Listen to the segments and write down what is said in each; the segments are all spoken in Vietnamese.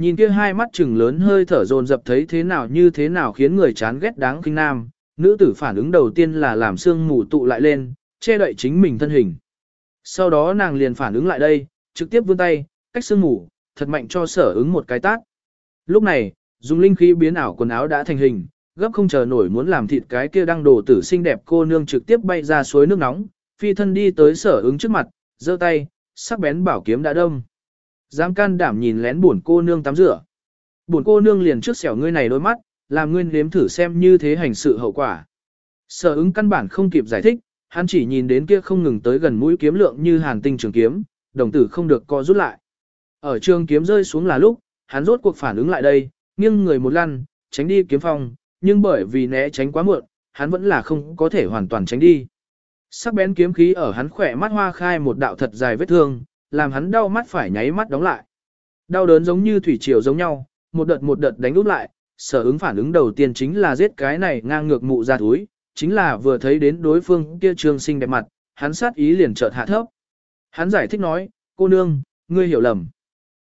Nhìn kia hai mắt trừng lớn hơi thở dồn dập thấy thế nào như thế nào khiến người chán ghét đáng kinh nam, nữ tử phản ứng đầu tiên là làm xương mù tụ lại lên, che đậy chính mình thân hình. Sau đó nàng liền phản ứng lại đây, trực tiếp vươn tay, cách xương mù, thật mạnh cho sở ứng một cái tát. Lúc này, dùng linh khí biến ảo quần áo đã thành hình, gấp không chờ nổi muốn làm thịt cái kia đang đổ tử xinh đẹp cô nương trực tiếp bay ra suối nước nóng, phi thân đi tới sở ứng trước mặt, giơ tay, sắc bén bảo kiếm đã đông. Dám can đảm nhìn lén buồn cô nương tắm rửa. Buồn cô nương liền trước xẻo ngươi này đôi mắt, làm ngươi nếm thử xem như thế hành sự hậu quả. Sở ứng căn bản không kịp giải thích, hắn chỉ nhìn đến kia không ngừng tới gần mũi kiếm lượng như hàn tinh trường kiếm, đồng tử không được co rút lại. Ở trường kiếm rơi xuống là lúc, hắn rốt cuộc phản ứng lại đây, nghiêng người một lăn, tránh đi kiếm phong, nhưng bởi vì né tránh quá muộn, hắn vẫn là không có thể hoàn toàn tránh đi. Sắc bén kiếm khí ở hắn khỏe mắt hoa khai một đạo thật dài vết thương, làm hắn đau mắt phải nháy mắt đóng lại. Đau đớn giống như thủy triều giống nhau, một đợt một đợt đánh úp lại, sở ứng phản ứng đầu tiên chính là giết cái này ngang ngược mụ ra túi, chính là vừa thấy đến đối phương kia trương sinh đẹp mặt, hắn sát ý liền chợt hạ thấp. Hắn giải thích nói, cô nương, ngươi hiểu lầm.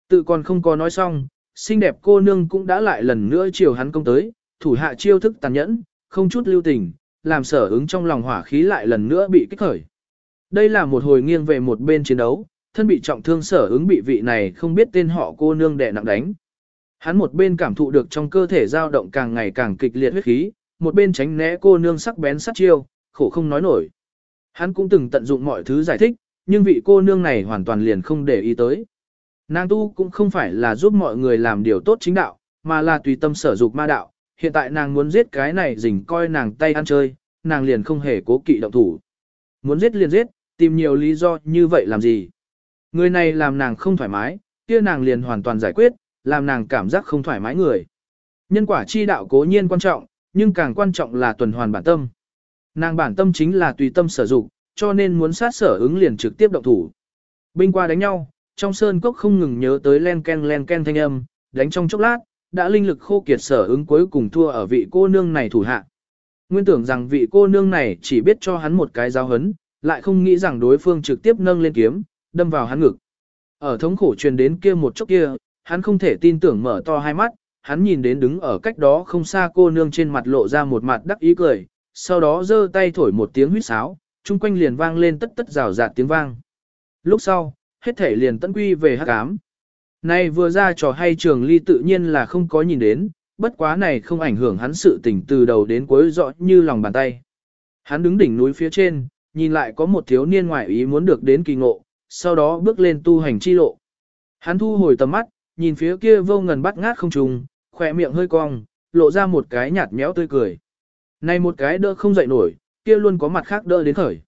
Tự còn không có nói xong, xinh đẹp cô nương cũng đã lại lần nữa chiều hắn công tới, thủ hạ chiêu thức tàn nhẫn, không chút lưu tình, làm sở ứng trong lòng hỏa khí lại lần nữa bị kích khởi. Đây là một hồi nghiêng về một bên chiến đấu, thân bị trọng thương sở ứng bị vị này không biết tên họ cô nương đè nặng đánh. Hắn một bên cảm thụ được trong cơ thể dao động càng ngày càng kịch liệt huyết khí, một bên tránh né cô nương sắc bén sát chiêu, khổ không nói nổi. Hắn cũng từng tận dụng mọi thứ giải thích, nhưng vị cô nương này hoàn toàn liền không để ý tới. Nàng tu cũng không phải là giúp mọi người làm điều tốt chính đạo, mà là tùy tâm sở dục ma đạo. Hiện tại nàng muốn giết cái này dình coi nàng tay ăn chơi, nàng liền không hề cố kỵ động thủ. Muốn giết liền giết, tìm nhiều lý do như vậy làm gì. Người này làm nàng không thoải mái, kia nàng liền hoàn toàn giải quyết, làm nàng cảm giác không thoải mái người. Nhân quả chi đạo cố nhiên quan trọng, nhưng càng quan trọng là tuần hoàn bản tâm. Nàng bản tâm chính là tùy tâm sở dụng, cho nên muốn sát sở ứng liền trực tiếp động thủ. Binh qua đánh nhau, trong sơn cốc không ngừng nhớ tới len ken len ken thanh âm, đánh trong chốc lát, đã linh lực khô kiệt sở ứng cuối cùng thua ở vị cô nương này thủ hạ. Nguyên tưởng rằng vị cô nương này chỉ biết cho hắn một cái giáo hấn, lại không nghĩ rằng đối phương trực tiếp nâng lên kiếm, đâm vào hắn ngực. Ở thống khổ truyền đến kia một chốc kia, hắn không thể tin tưởng mở to hai mắt, hắn nhìn đến đứng ở cách đó không xa cô nương trên mặt lộ ra một mặt đắc ý cười, sau đó giơ tay thổi một tiếng huýt sáo, chung quanh liền vang lên tất tất rào rạt tiếng vang. Lúc sau, hết thể liền tận quy về hắc ám. Này vừa ra trò hay trường ly tự nhiên là không có nhìn đến, bất quá này không ảnh hưởng hắn sự tỉnh từ đầu đến cuối rõ như lòng bàn tay. Hắn đứng đỉnh núi phía trên, nhìn lại có một thiếu niên ngoại ý muốn được đến kỳ ngộ, sau đó bước lên tu hành chi lộ. Hắn thu hồi tầm mắt, nhìn phía kia vô ngần bắt ngát không trùng, khỏe miệng hơi cong, lộ ra một cái nhạt méo tươi cười. Này một cái đỡ không dậy nổi, kia luôn có mặt khác đỡ đến khởi.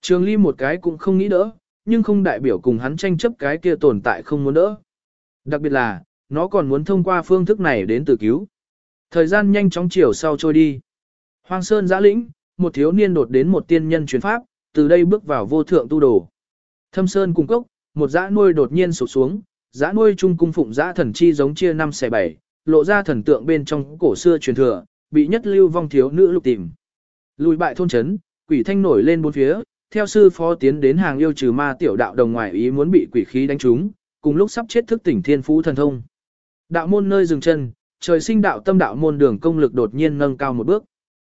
Trường ly một cái cũng không nghĩ đỡ, nhưng không đại biểu cùng hắn tranh chấp cái kia tồn tại không muốn đỡ. Đặc biệt là, nó còn muốn thông qua phương thức này đến từ cứu. Thời gian nhanh chóng chiều sau trôi đi. Hoang Sơn giã lĩnh, một thiếu niên đột đến một tiên nhân truyền pháp, từ đây bước vào vô thượng tu đồ. Thâm Sơn cung cốc, một dã nuôi đột nhiên sụp xuống, dã nuôi trung cung phụng dã thần chi giống chia năm xẻ bảy, lộ ra thần tượng bên trong cổ xưa truyền thừa, bị nhất lưu vong thiếu nữ lục tìm. Lùi bại thôn chấn, quỷ thanh nổi lên bốn phía, theo sư phó tiến đến hàng yêu trừ ma tiểu đạo đồng ngoại ý muốn bị quỷ khí đánh trúng, cùng lúc sắp chết thức tỉnh thiên phú thần thông. Đạo môn nơi dừng chân, trời sinh đạo tâm đạo môn đường công lực đột nhiên nâng cao một bước.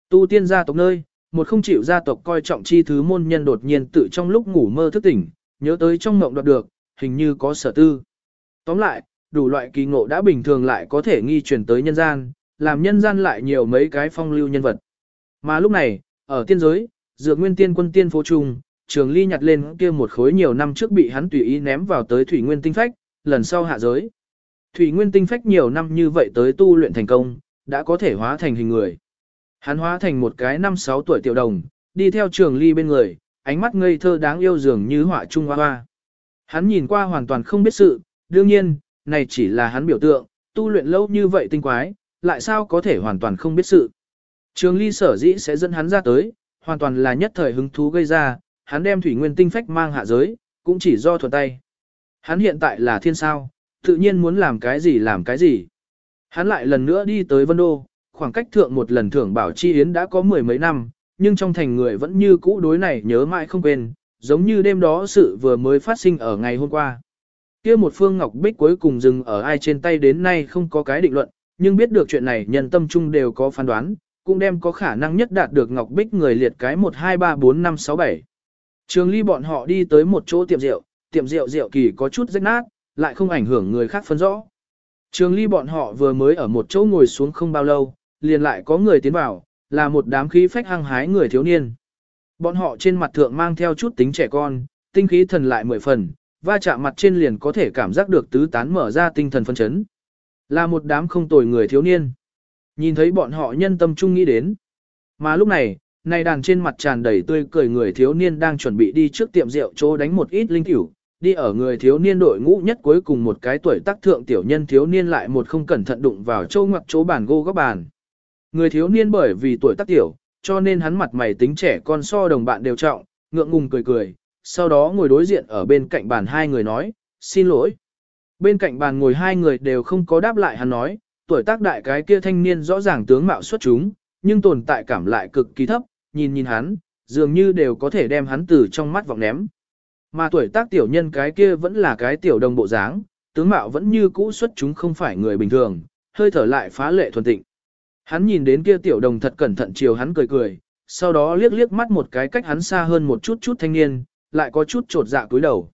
Tu tiên gia tộc nơi, một không chịu gia tộc coi trọng chi thứ môn nhân đột nhiên tự trong lúc ngủ mơ thức tỉnh, nhớ tới trong mộng đoạt được, hình như có sở tư. Tóm lại, đủ loại kỳ ngộ đã bình thường lại có thể nghi truyền tới nhân gian, làm nhân gian lại nhiều mấy cái phong lưu nhân vật. Mà lúc này, ở tiên giới, dược nguyên tiên quân tiên phố trung, trường ly nhặt lên kia một khối nhiều năm trước bị hắn tùy ý ném vào tới thủy nguyên tinh phách, lần sau hạ giới. Thủy nguyên tinh phách nhiều năm như vậy tới tu luyện thành công, đã có thể hóa thành hình người. Hắn hóa thành một cái năm sáu tuổi tiểu đồng, đi theo trường ly bên người, ánh mắt ngây thơ đáng yêu dường như họa trung hoa hoa. Hắn nhìn qua hoàn toàn không biết sự, đương nhiên, này chỉ là hắn biểu tượng, tu luyện lâu như vậy tinh quái, lại sao có thể hoàn toàn không biết sự. Trường ly sở dĩ sẽ dẫn hắn ra tới, hoàn toàn là nhất thời hứng thú gây ra, hắn đem thủy nguyên tinh phách mang hạ giới, cũng chỉ do thuận tay. Hắn hiện tại là thiên sao, tự nhiên muốn làm cái gì làm cái gì. Hắn lại lần nữa đi tới Vân Đô, khoảng cách thượng một lần thưởng bảo chi yến đã có mười mấy năm, nhưng trong thành người vẫn như cũ đối này nhớ mãi không quên, giống như đêm đó sự vừa mới phát sinh ở ngày hôm qua. kia một phương ngọc bích cuối cùng dừng ở ai trên tay đến nay không có cái định luận, nhưng biết được chuyện này nhân tâm chung đều có phán đoán, cũng đem có khả năng nhất đạt được ngọc bích người liệt cái 1 2 3 4 5 6 7. Trường ly bọn họ đi tới một chỗ tiệm rượu, tiệm rượu rượu kỳ có chút rách nát, lại không ảnh hưởng người khác phân rõ. Trường ly bọn họ vừa mới ở một chỗ ngồi xuống không bao lâu, liền lại có người tiến vào, là một đám khí phách hăng hái người thiếu niên. Bọn họ trên mặt thượng mang theo chút tính trẻ con, tinh khí thần lại mười phần, va chạm mặt trên liền có thể cảm giác được tứ tán mở ra tinh thần phân chấn. Là một đám không tồi người thiếu niên. Nhìn thấy bọn họ nhân tâm trung nghĩ đến. Mà lúc này, này đàn trên mặt tràn đầy tươi cười người thiếu niên đang chuẩn bị đi trước tiệm rượu chỗ đánh một ít linh tiểu, đi ở người thiếu niên đội ngũ nhất cuối cùng một cái tuổi tác thượng tiểu nhân thiếu niên lại một không cẩn thận đụng vào châu ngoặc chỗ bàn gô góc bàn. Người thiếu niên bởi vì tuổi tác tiểu, cho nên hắn mặt mày tính trẻ con so đồng bạn đều trọng, ngượng ngùng cười cười, sau đó ngồi đối diện ở bên cạnh bàn hai người nói, xin lỗi. Bên cạnh bàn ngồi hai người đều không có đáp lại hắn nói, tuổi tác đại cái kia thanh niên rõ ràng tướng mạo xuất chúng, nhưng tồn tại cảm lại cực kỳ thấp, nhìn nhìn hắn, dường như đều có thể đem hắn từ trong mắt vọng ném. Mà tuổi tác tiểu nhân cái kia vẫn là cái tiểu đồng bộ dáng, tướng mạo vẫn như cũ xuất chúng không phải người bình thường, hơi thở lại phá lệ thuần tịnh. Hắn nhìn đến kia tiểu đồng thật cẩn thận chiều hắn cười cười, sau đó liếc liếc mắt một cái cách hắn xa hơn một chút chút thanh niên, lại có chút trột dạ cúi đầu.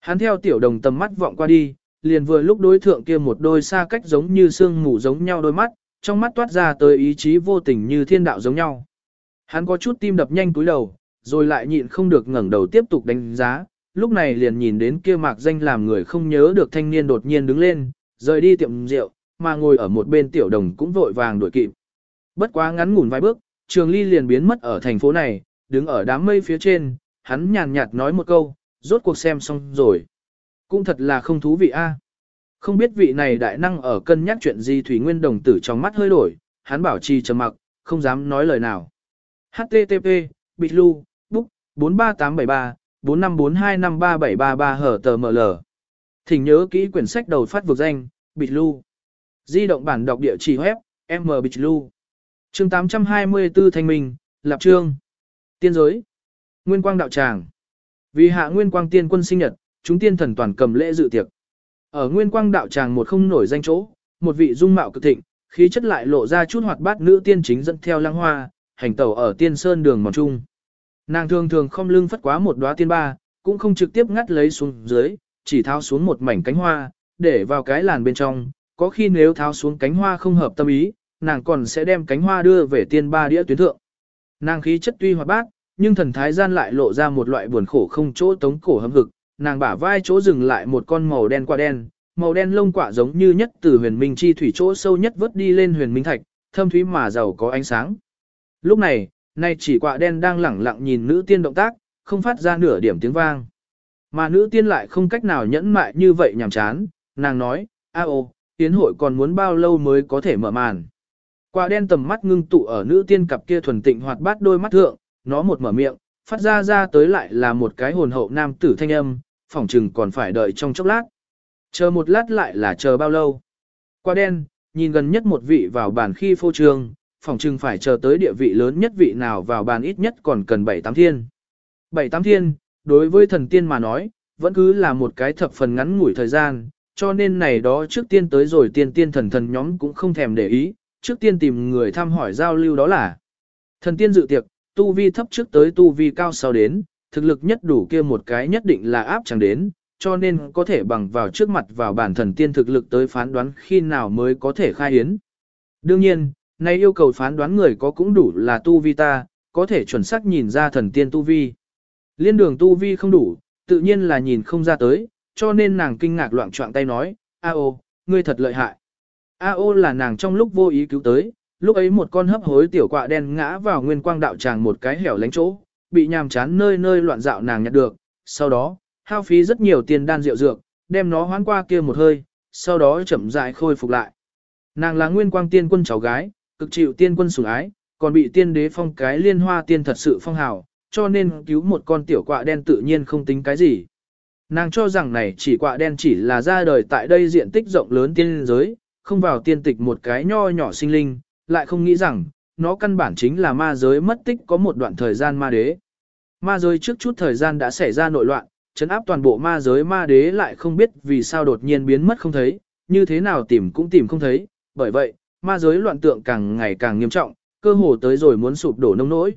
Hắn theo tiểu đồng tầm mắt vọng qua đi, liền vừa lúc đối thượng kia một đôi xa cách giống như sương mù giống nhau đôi mắt, trong mắt toát ra tới ý chí vô tình như thiên đạo giống nhau. Hắn có chút tim đập nhanh cúi đầu, rồi lại nhịn không được ngẩng đầu tiếp tục đánh giá, lúc này liền nhìn đến kia mạc danh làm người không nhớ được thanh niên đột nhiên đứng lên, rời đi tiệm rượu, mà ngồi ở một bên tiểu đồng cũng vội vàng đuổi kịp. Bất quá ngắn ngủn vài bước, Trường Ly liền biến mất ở thành phố này, đứng ở đám mây phía trên, hắn nhàn nhạt nói một câu, rốt cuộc xem xong rồi. Cũng thật là không thú vị a. Không biết vị này đại năng ở cân nhắc chuyện gì Thủy Nguyên đồng tử trong mắt hơi đổi, hắn bảo trì trầm mặc, không dám nói lời nào. HTTP, Bitlu, Book, 43873, 4542537333 hở tờ ML. Thỉnh nhớ kỹ quyển sách đầu phát vực danh, Bitlu. Di động bản đọc địa chỉ web, M Bitlu. chương 824 Thanh Minh, Lạp Trương. Tiên giới. Nguyên quang đạo tràng. Vì hạ nguyên quang tiên quân sinh nhật, chúng tiên thần toàn cầm lễ dự tiệc. Ở nguyên quang đạo tràng một không nổi danh chỗ, một vị dung mạo cực thịnh, khí chất lại lộ ra chút hoạt bát nữ tiên chính dẫn theo lăng hoa, hành tẩu ở tiên sơn đường mòn trung. Nàng thường thường không lưng phất quá một đóa tiên ba, cũng không trực tiếp ngắt lấy xuống dưới, chỉ thao xuống một mảnh cánh hoa, để vào cái làn bên trong, có khi nếu tháo xuống cánh hoa không hợp tâm ý, nàng còn sẽ đem cánh hoa đưa về tiên ba đĩa tuyến thượng. Nàng khí chất tuy hoạt bát, nhưng thần thái gian lại lộ ra một loại buồn khổ không chỗ tống cổ hâm hực, nàng bả vai chỗ dừng lại một con màu đen quả đen, màu đen lông quả giống như nhất từ huyền minh chi thủy chỗ sâu nhất vớt đi lên huyền minh thạch, thâm thúy mà giàu có ánh sáng. Lúc này, nay chỉ quả đen đang lẳng lặng nhìn nữ tiên động tác, không phát ra nửa điểm tiếng vang. Mà nữ tiên lại không cách nào nhẫn mại như vậy nhảm chán, nàng nói, a ô, tiến hội còn muốn bao lâu mới có thể mở màn. Quả đen tầm mắt ngưng tụ ở nữ tiên cặp kia thuần tịnh hoạt bát đôi mắt thượng, nó một mở miệng, phát ra ra tới lại là một cái hồn hậu nam tử thanh âm, phỏng chừng còn phải đợi trong chốc lát. Chờ một lát lại là chờ bao lâu. Quả đen, nhìn gần nhất một vị vào bàn khi phô trương, phỏng chừng phải chờ tới địa vị lớn nhất vị nào vào bàn ít nhất còn cần 7-8 thiên. 7-8 thiên, đối với thần tiên mà nói, vẫn cứ là một cái thập phần ngắn ngủi thời gian, cho nên này đó trước tiên tới rồi tiên tiên thần thần nhóm cũng không thèm để ý, trước tiên tìm người thăm hỏi giao lưu đó là thần tiên dự tiệc, tu vi thấp trước tới tu vi cao sau đến, thực lực nhất đủ kia một cái nhất định là áp chẳng đến, cho nên có thể bằng vào trước mặt vào bản thần tiên thực lực tới phán đoán khi nào mới có thể khai hiến. Đương nhiên, nay yêu cầu phán đoán người có cũng đủ là tu vi ta, có thể chuẩn xác nhìn ra thần tiên tu vi. Liên đường tu vi không đủ, tự nhiên là nhìn không ra tới, cho nên nàng kinh ngạc loạn trọng tay nói, A ô, ngươi thật lợi hại. A ô là nàng trong lúc vô ý cứu tới, lúc ấy một con hấp hối tiểu quạ đen ngã vào nguyên quang đạo tràng một cái hẻo lánh chỗ, bị nhàm chán nơi nơi loạn dạo nàng nhặt được, sau đó, hao phí rất nhiều tiền đan rượu dược, đem nó hoán qua kia một hơi, sau đó chậm rãi khôi phục lại. Nàng là nguyên quang tiên quân cháu gái, cực chịu tiên quân sủng ái, còn bị tiên đế phong cái liên hoa tiên thật sự phong hào, cho nên cứu một con tiểu quạ đen tự nhiên không tính cái gì. Nàng cho rằng này chỉ quạ đen chỉ là ra đời tại đây diện tích rộng lớn tiên giới, không vào tiên tịch một cái nho nhỏ sinh linh, lại không nghĩ rằng, nó căn bản chính là ma giới mất tích có một đoạn thời gian ma đế. Ma giới trước chút thời gian đã xảy ra nội loạn, chấn áp toàn bộ ma giới ma đế lại không biết vì sao đột nhiên biến mất không thấy, như thế nào tìm cũng tìm không thấy, bởi vậy, ma giới loạn tượng càng ngày càng nghiêm trọng, cơ hồ tới rồi muốn sụp đổ nông nỗi.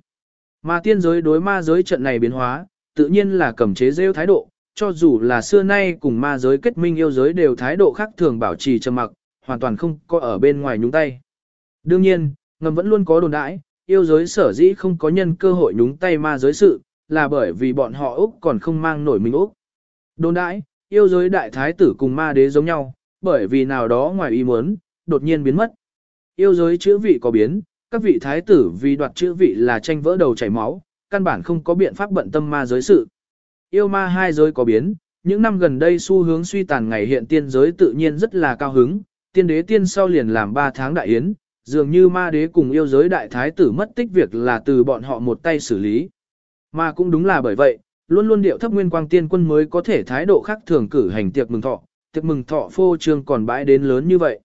Mà tiên giới đối ma giới trận này biến hóa, tự nhiên là cầm chế rêu thái độ, cho dù là xưa nay cùng ma giới kết minh yêu giới đều thái độ khác thường bảo trì trầm mặc, hoàn toàn không có ở bên ngoài nhúng tay. Đương nhiên, ngầm vẫn luôn có đồn đãi, yêu giới sở dĩ không có nhân cơ hội nhúng tay ma giới sự, là bởi vì bọn họ Úc còn không mang nổi mình Úc. Đồn đãi, yêu giới đại thái tử cùng ma đế giống nhau, bởi vì nào đó ngoài ý muốn, đột nhiên biến mất. Yêu giới chữ vị có biến, các vị thái tử vì đoạt chữ vị là tranh vỡ đầu chảy máu, căn bản không có biện pháp bận tâm ma giới sự. Yêu ma hai giới có biến, những năm gần đây xu hướng suy tàn ngày hiện tiên giới tự nhiên rất là cao hứng, tiên đế tiên sau liền làm 3 tháng đại yến, dường như ma đế cùng yêu giới đại thái tử mất tích việc là từ bọn họ một tay xử lý. Mà cũng đúng là bởi vậy, luôn luôn điệu thấp nguyên quang tiên quân mới có thể thái độ khác thường cử hành tiệc mừng thọ, tiệc mừng thọ phô trương còn bãi đến lớn như vậy.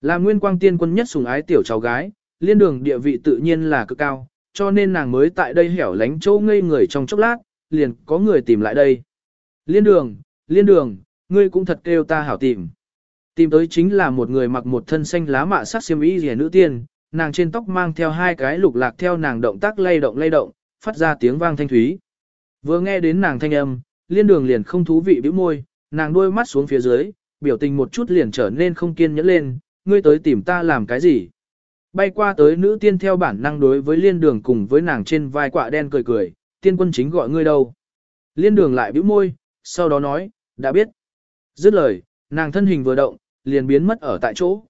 Là nguyên quang tiên quân nhất sùng ái tiểu cháu gái, liên đường địa vị tự nhiên là cực cao, cho nên nàng mới tại đây hẻo lánh chỗ ngây người trong chốc lát, liền có người tìm lại đây. Liên đường, liên đường, ngươi cũng thật kêu ta hảo tìm. Tìm tới chính là một người mặc một thân xanh lá mạ sắc xiêm y rẻ nữ tiên, nàng trên tóc mang theo hai cái lục lạc theo nàng động tác lay động lay động, phát ra tiếng vang thanh thúy. Vừa nghe đến nàng thanh âm, liên đường liền không thú vị bĩu môi, nàng đôi mắt xuống phía dưới, biểu tình một chút liền trở nên không kiên nhẫn lên, ngươi tới tìm ta làm cái gì? Bay qua tới nữ tiên theo bản năng đối với liên đường cùng với nàng trên vai quạ đen cười cười, tiên quân chính gọi ngươi đâu. Liên đường lại bĩu môi, sau đó nói, đã biết. Dứt lời, nàng thân hình vừa động, liền biến mất ở tại chỗ.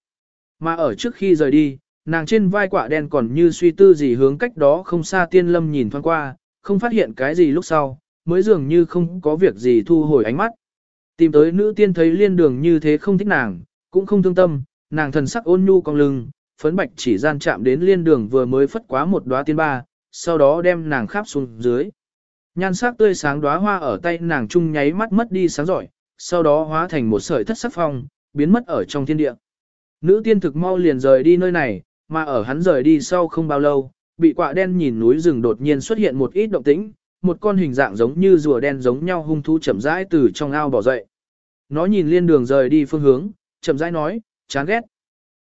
Mà ở trước khi rời đi, nàng trên vai quả đen còn như suy tư gì hướng cách đó không xa tiên lâm nhìn thoáng qua, không phát hiện cái gì lúc sau, mới dường như không có việc gì thu hồi ánh mắt. Tìm tới nữ tiên thấy liên đường như thế không thích nàng, cũng không thương tâm, nàng thần sắc ôn nhu cong lưng, phấn bạch chỉ gian chạm đến liên đường vừa mới phất quá một đóa tiên ba, sau đó đem nàng khắp xuống dưới. Nhan sắc tươi sáng đóa hoa ở tay nàng chung nháy mắt mất đi sáng giỏi, sau đó hóa thành một sợi thất sắc phong, biến mất ở trong thiên địa. Nữ tiên thực mau liền rời đi nơi này, mà ở hắn rời đi sau không bao lâu, bị quạ đen nhìn núi rừng đột nhiên xuất hiện một ít động tĩnh, một con hình dạng giống như rùa đen giống nhau hung thú chậm rãi từ trong ao bỏ dậy. Nó nhìn liên đường rời đi phương hướng, chậm rãi nói, chán ghét.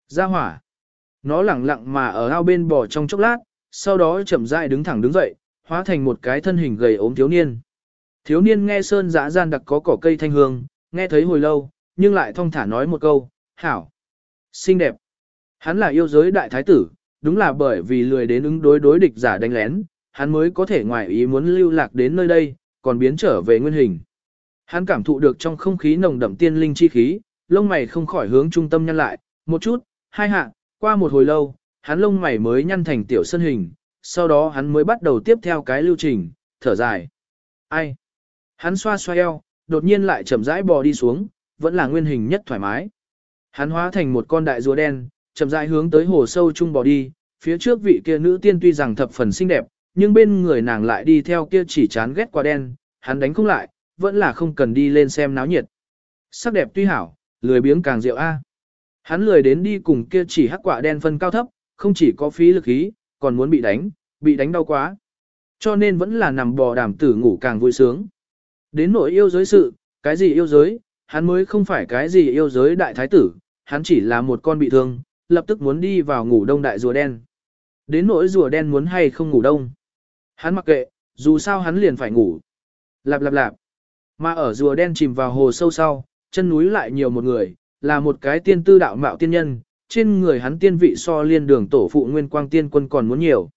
Ra hỏa. Nó lẳng lặng mà ở ao bên bò trong chốc lát, sau đó chậm rãi đứng thẳng đứng dậy, hóa thành một cái thân hình gầy ốm thiếu niên. Thiếu niên nghe sơn dã gian đặc có cỏ cây thanh hương, nghe thấy hồi lâu, nhưng lại thong thả nói một câu, hảo, xinh đẹp. Hắn là yêu giới đại thái tử, đúng là bởi vì lười đến ứng đối đối địch giả đánh lén, hắn mới có thể ngoài ý muốn lưu lạc đến nơi đây, còn biến trở về nguyên hình. Hắn cảm thụ được trong không khí nồng đậm tiên linh chi khí, lông mày không khỏi hướng trung tâm nhăn lại, một chút, hai hạ, qua một hồi lâu, hắn lông mày mới nhăn thành tiểu sân hình, sau đó hắn mới bắt đầu tiếp theo cái lưu trình, thở dài. Ai? Hắn xoa xoa eo, đột nhiên lại chậm rãi bò đi xuống, vẫn là nguyên hình nhất thoải mái. Hắn hóa thành một con đại rùa đen, chậm rãi hướng tới hồ sâu trung bò đi, phía trước vị kia nữ tiên tuy rằng thập phần xinh đẹp, nhưng bên người nàng lại đi theo kia chỉ chán ghét quả đen, hắn đánh không lại, vẫn là không cần đi lên xem náo nhiệt. Sắc đẹp tuy hảo, lười biếng càng rượu a. Hắn lười đến đi cùng kia chỉ hắc quả đen phân cao thấp, không chỉ có phí lực khí, còn muốn bị đánh, bị đánh đau quá. Cho nên vẫn là nằm bò đảm tử ngủ càng vui sướng. Đến nỗi yêu giới sự, cái gì yêu giới, hắn mới không phải cái gì yêu giới đại thái tử, hắn chỉ là một con bị thương, lập tức muốn đi vào ngủ đông đại rùa đen. Đến nỗi rùa đen muốn hay không ngủ đông. Hắn mặc kệ, dù sao hắn liền phải ngủ. Lạp lạp lạp. Mà ở rùa đen chìm vào hồ sâu sau, chân núi lại nhiều một người, là một cái tiên tư đạo mạo tiên nhân, trên người hắn tiên vị so liên đường tổ phụ nguyên quang tiên quân còn muốn nhiều.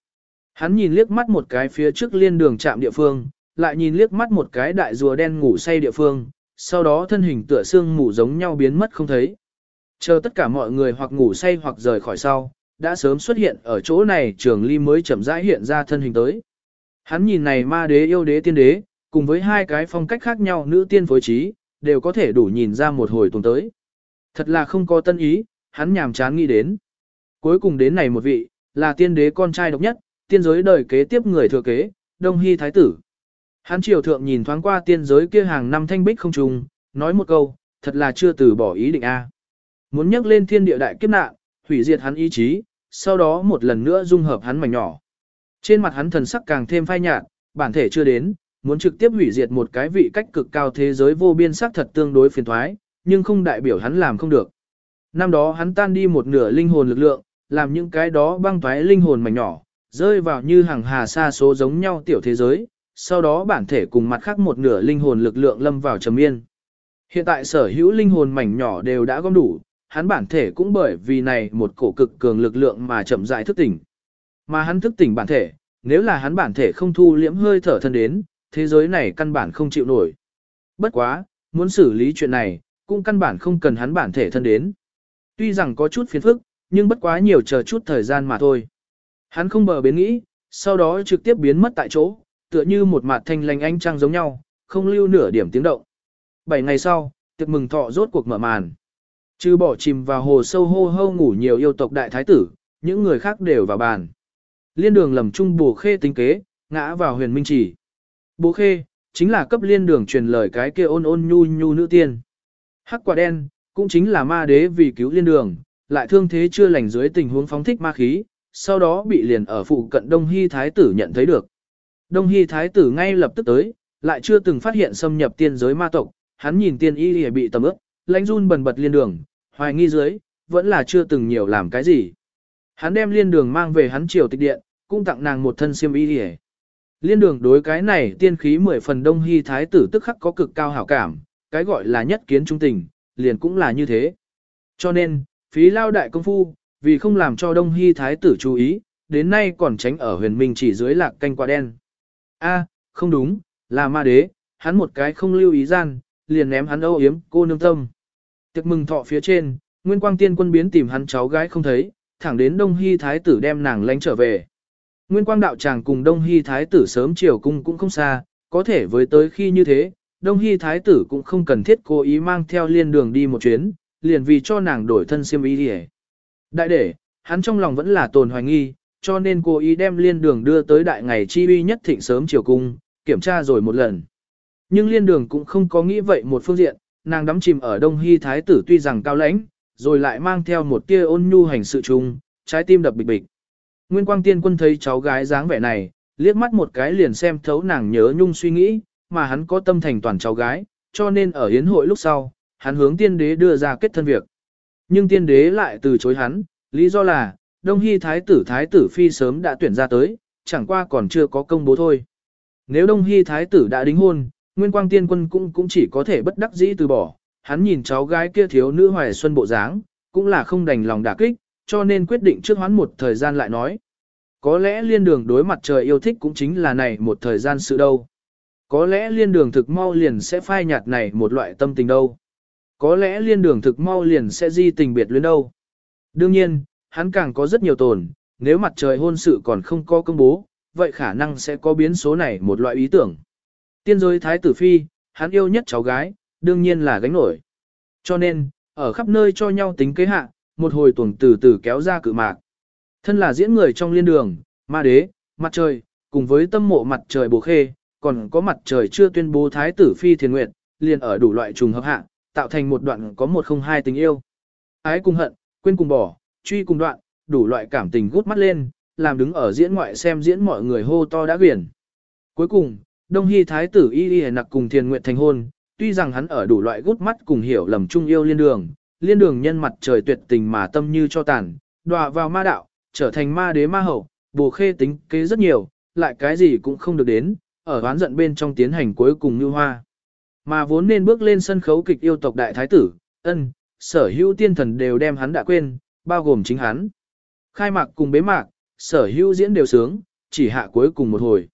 Hắn nhìn liếc mắt một cái phía trước liên đường chạm địa phương, lại nhìn liếc mắt một cái đại rùa đen ngủ say địa phương, sau đó thân hình tựa xương mù giống nhau biến mất không thấy. Chờ tất cả mọi người hoặc ngủ say hoặc rời khỏi sau, đã sớm xuất hiện ở chỗ này trường ly mới chậm rãi hiện ra thân hình tới. Hắn nhìn này ma đế yêu đế tiên đế, cùng với hai cái phong cách khác nhau nữ tiên phối trí, đều có thể đủ nhìn ra một hồi tuần tới. Thật là không có tân ý, hắn nhàm chán nghĩ đến. Cuối cùng đến này một vị, là tiên đế con trai độc nhất, tiên giới đời kế tiếp người thừa kế, Đông Hy Thái Tử. Hắn triều thượng nhìn thoáng qua tiên giới kia hàng năm thanh bích không trùng, nói một câu, thật là chưa từ bỏ ý định A. Muốn nhắc lên thiên địa đại kiếp nạn, hủy diệt hắn ý chí, sau đó một lần nữa dung hợp hắn mảnh nhỏ. Trên mặt hắn thần sắc càng thêm phai nhạt, bản thể chưa đến, muốn trực tiếp hủy diệt một cái vị cách cực cao thế giới vô biên sắc thật tương đối phiền thoái, nhưng không đại biểu hắn làm không được. Năm đó hắn tan đi một nửa linh hồn lực lượng, làm những cái đó băng toái linh hồn mảnh nhỏ, rơi vào như hàng hà xa số giống nhau tiểu thế giới, sau đó bản thể cùng mặt khác một nửa linh hồn lực lượng lâm vào trầm yên. Hiện tại sở hữu linh hồn mảnh nhỏ đều đã gom đủ, hắn bản thể cũng bởi vì này một cổ cực cường lực lượng mà chậm rãi thức tỉnh. Mà hắn thức tỉnh bản thể, nếu là hắn bản thể không thu liễm hơi thở thân đến, thế giới này căn bản không chịu nổi. Bất quá, muốn xử lý chuyện này, cũng căn bản không cần hắn bản thể thân đến. Tuy rằng có chút phiền phức, nhưng bất quá nhiều chờ chút thời gian mà thôi. Hắn không bờ bến nghĩ, sau đó trực tiếp biến mất tại chỗ, tựa như một mặt thanh lành ánh trăng giống nhau, không lưu nửa điểm tiếng động. Bảy ngày sau, tiệc mừng thọ rốt cuộc mở màn. Trừ bỏ chìm vào hồ sâu hô hô ngủ nhiều yêu tộc đại thái tử, những người khác đều vào bàn. Liên đường lầm trung bổ khê tính kế, ngã vào huyền minh chỉ. Bố khê, chính là cấp liên đường truyền lời cái kia ôn ôn nhu nhu nữ tiên. Hắc quả đen, cũng chính là ma đế vì cứu liên đường, lại thương thế chưa lành dưới tình huống phóng thích ma khí, sau đó bị liền ở phụ cận Đông Hy Thái tử nhận thấy được. Đông Hy Thái tử ngay lập tức tới, lại chưa từng phát hiện xâm nhập tiên giới ma tộc, hắn nhìn tiên y lìa bị tầm ướp, lãnh run bần bật liên đường, hoài nghi dưới, vẫn là chưa từng nhiều làm cái gì. Hắn đem liên đường mang về hắn triều tịch điện, cũng tặng nàng một thân xiêm y lìa. Liên đường đối cái này tiên khí mười phần Đông Hy Thái tử tức khắc có cực cao hảo cảm, cái gọi là nhất kiến trung tình, liền cũng là như thế. Cho nên, phí lao đại công phu, vì không làm cho Đông Hy Thái tử chú ý, đến nay còn tránh ở huyền minh chỉ dưới lạc canh quả đen. A, không đúng, là ma đế, hắn một cái không lưu ý gian, liền ném hắn âu yếm cô nương tâm. Tiệc mừng thọ phía trên, Nguyên Quang Tiên quân biến tìm hắn cháu gái không thấy, thẳng đến Đông Hy Thái tử đem nàng lánh trở về. Nguyên Quang đạo tràng cùng Đông Hy Thái tử sớm chiều cung cũng không xa, có thể với tới khi như thế, Đông Hy Thái tử cũng không cần thiết cố ý mang theo liên đường đi một chuyến, liền vì cho nàng đổi thân xiêm y đi Đại để, hắn trong lòng vẫn là tồn hoài nghi, cho nên cố ý đem liên đường đưa tới đại ngày chi uy nhất thịnh sớm chiều cung, kiểm tra rồi một lần. Nhưng liên đường cũng không có nghĩ vậy một phương diện, nàng đắm chìm ở Đông Hy Thái tử tuy rằng cao lãnh, rồi lại mang theo một tia ôn nhu hành sự chung, trái tim đập bịch bịch. Nguyên quang tiên quân thấy cháu gái dáng vẻ này, liếc mắt một cái liền xem thấu nàng nhớ nhung suy nghĩ, mà hắn có tâm thành toàn cháu gái, cho nên ở hiến hội lúc sau, hắn hướng tiên đế đưa ra kết thân việc. Nhưng tiên đế lại từ chối hắn, lý do là, Đông Hy Thái tử Thái tử Phi sớm đã tuyển ra tới, chẳng qua còn chưa có công bố thôi. Nếu Đông Hy Thái tử đã đính hôn, Nguyên Quang Tiên Quân cũng cũng chỉ có thể bất đắc dĩ từ bỏ, hắn nhìn cháu gái kia thiếu nữ hoài xuân bộ dáng, cũng là không đành lòng đả kích, cho nên quyết định trước hoãn một thời gian lại nói. Có lẽ liên đường đối mặt trời yêu thích cũng chính là này một thời gian sự đâu. Có lẽ liên đường thực mau liền sẽ phai nhạt này một loại tâm tình đâu. Có lẽ liên đường thực mau liền sẽ di tình biệt luyến đâu. Đương nhiên, hắn càng có rất nhiều tồn, nếu mặt trời hôn sự còn không có công bố, vậy khả năng sẽ có biến số này một loại ý tưởng. Tiên giới thái tử phi, hắn yêu nhất cháu gái, đương nhiên là gánh nổi. Cho nên, ở khắp nơi cho nhau tính kế hạ, một hồi tuần từ từ kéo ra cự mạc. Thân là diễn người trong liên đường, ma đế, mặt trời, cùng với tâm mộ mặt trời bồ khê, còn có mặt trời chưa tuyên bố thái tử phi thiền nguyệt, liền ở đủ loại trùng hợp hạ, tạo thành một đoạn có một không hai tình yêu. Ái cùng hận, quên cùng bỏ, truy cùng đoạn, đủ loại cảm tình gút mắt lên, làm đứng ở diễn ngoại xem diễn mọi người hô to đã quyển. Cuối cùng, Đông Hy Thái tử Y Y nặc cùng thiền nguyện thành hôn, tuy rằng hắn ở đủ loại gút mắt cùng hiểu lầm chung yêu liên đường, liên đường nhân mặt trời tuyệt tình mà tâm như cho tàn, đọa vào ma đạo, trở thành ma đế ma hậu, bồ khê tính kế rất nhiều, lại cái gì cũng không được đến, ở oán giận bên trong tiến hành cuối cùng như hoa. Mà vốn nên bước lên sân khấu kịch yêu tộc đại thái tử, ân, sở hữu tiên thần đều đem hắn đã quên, bao gồm chính hắn. Khai mạc cùng bế mạc, sở hữu diễn đều sướng, chỉ hạ cuối cùng một hồi.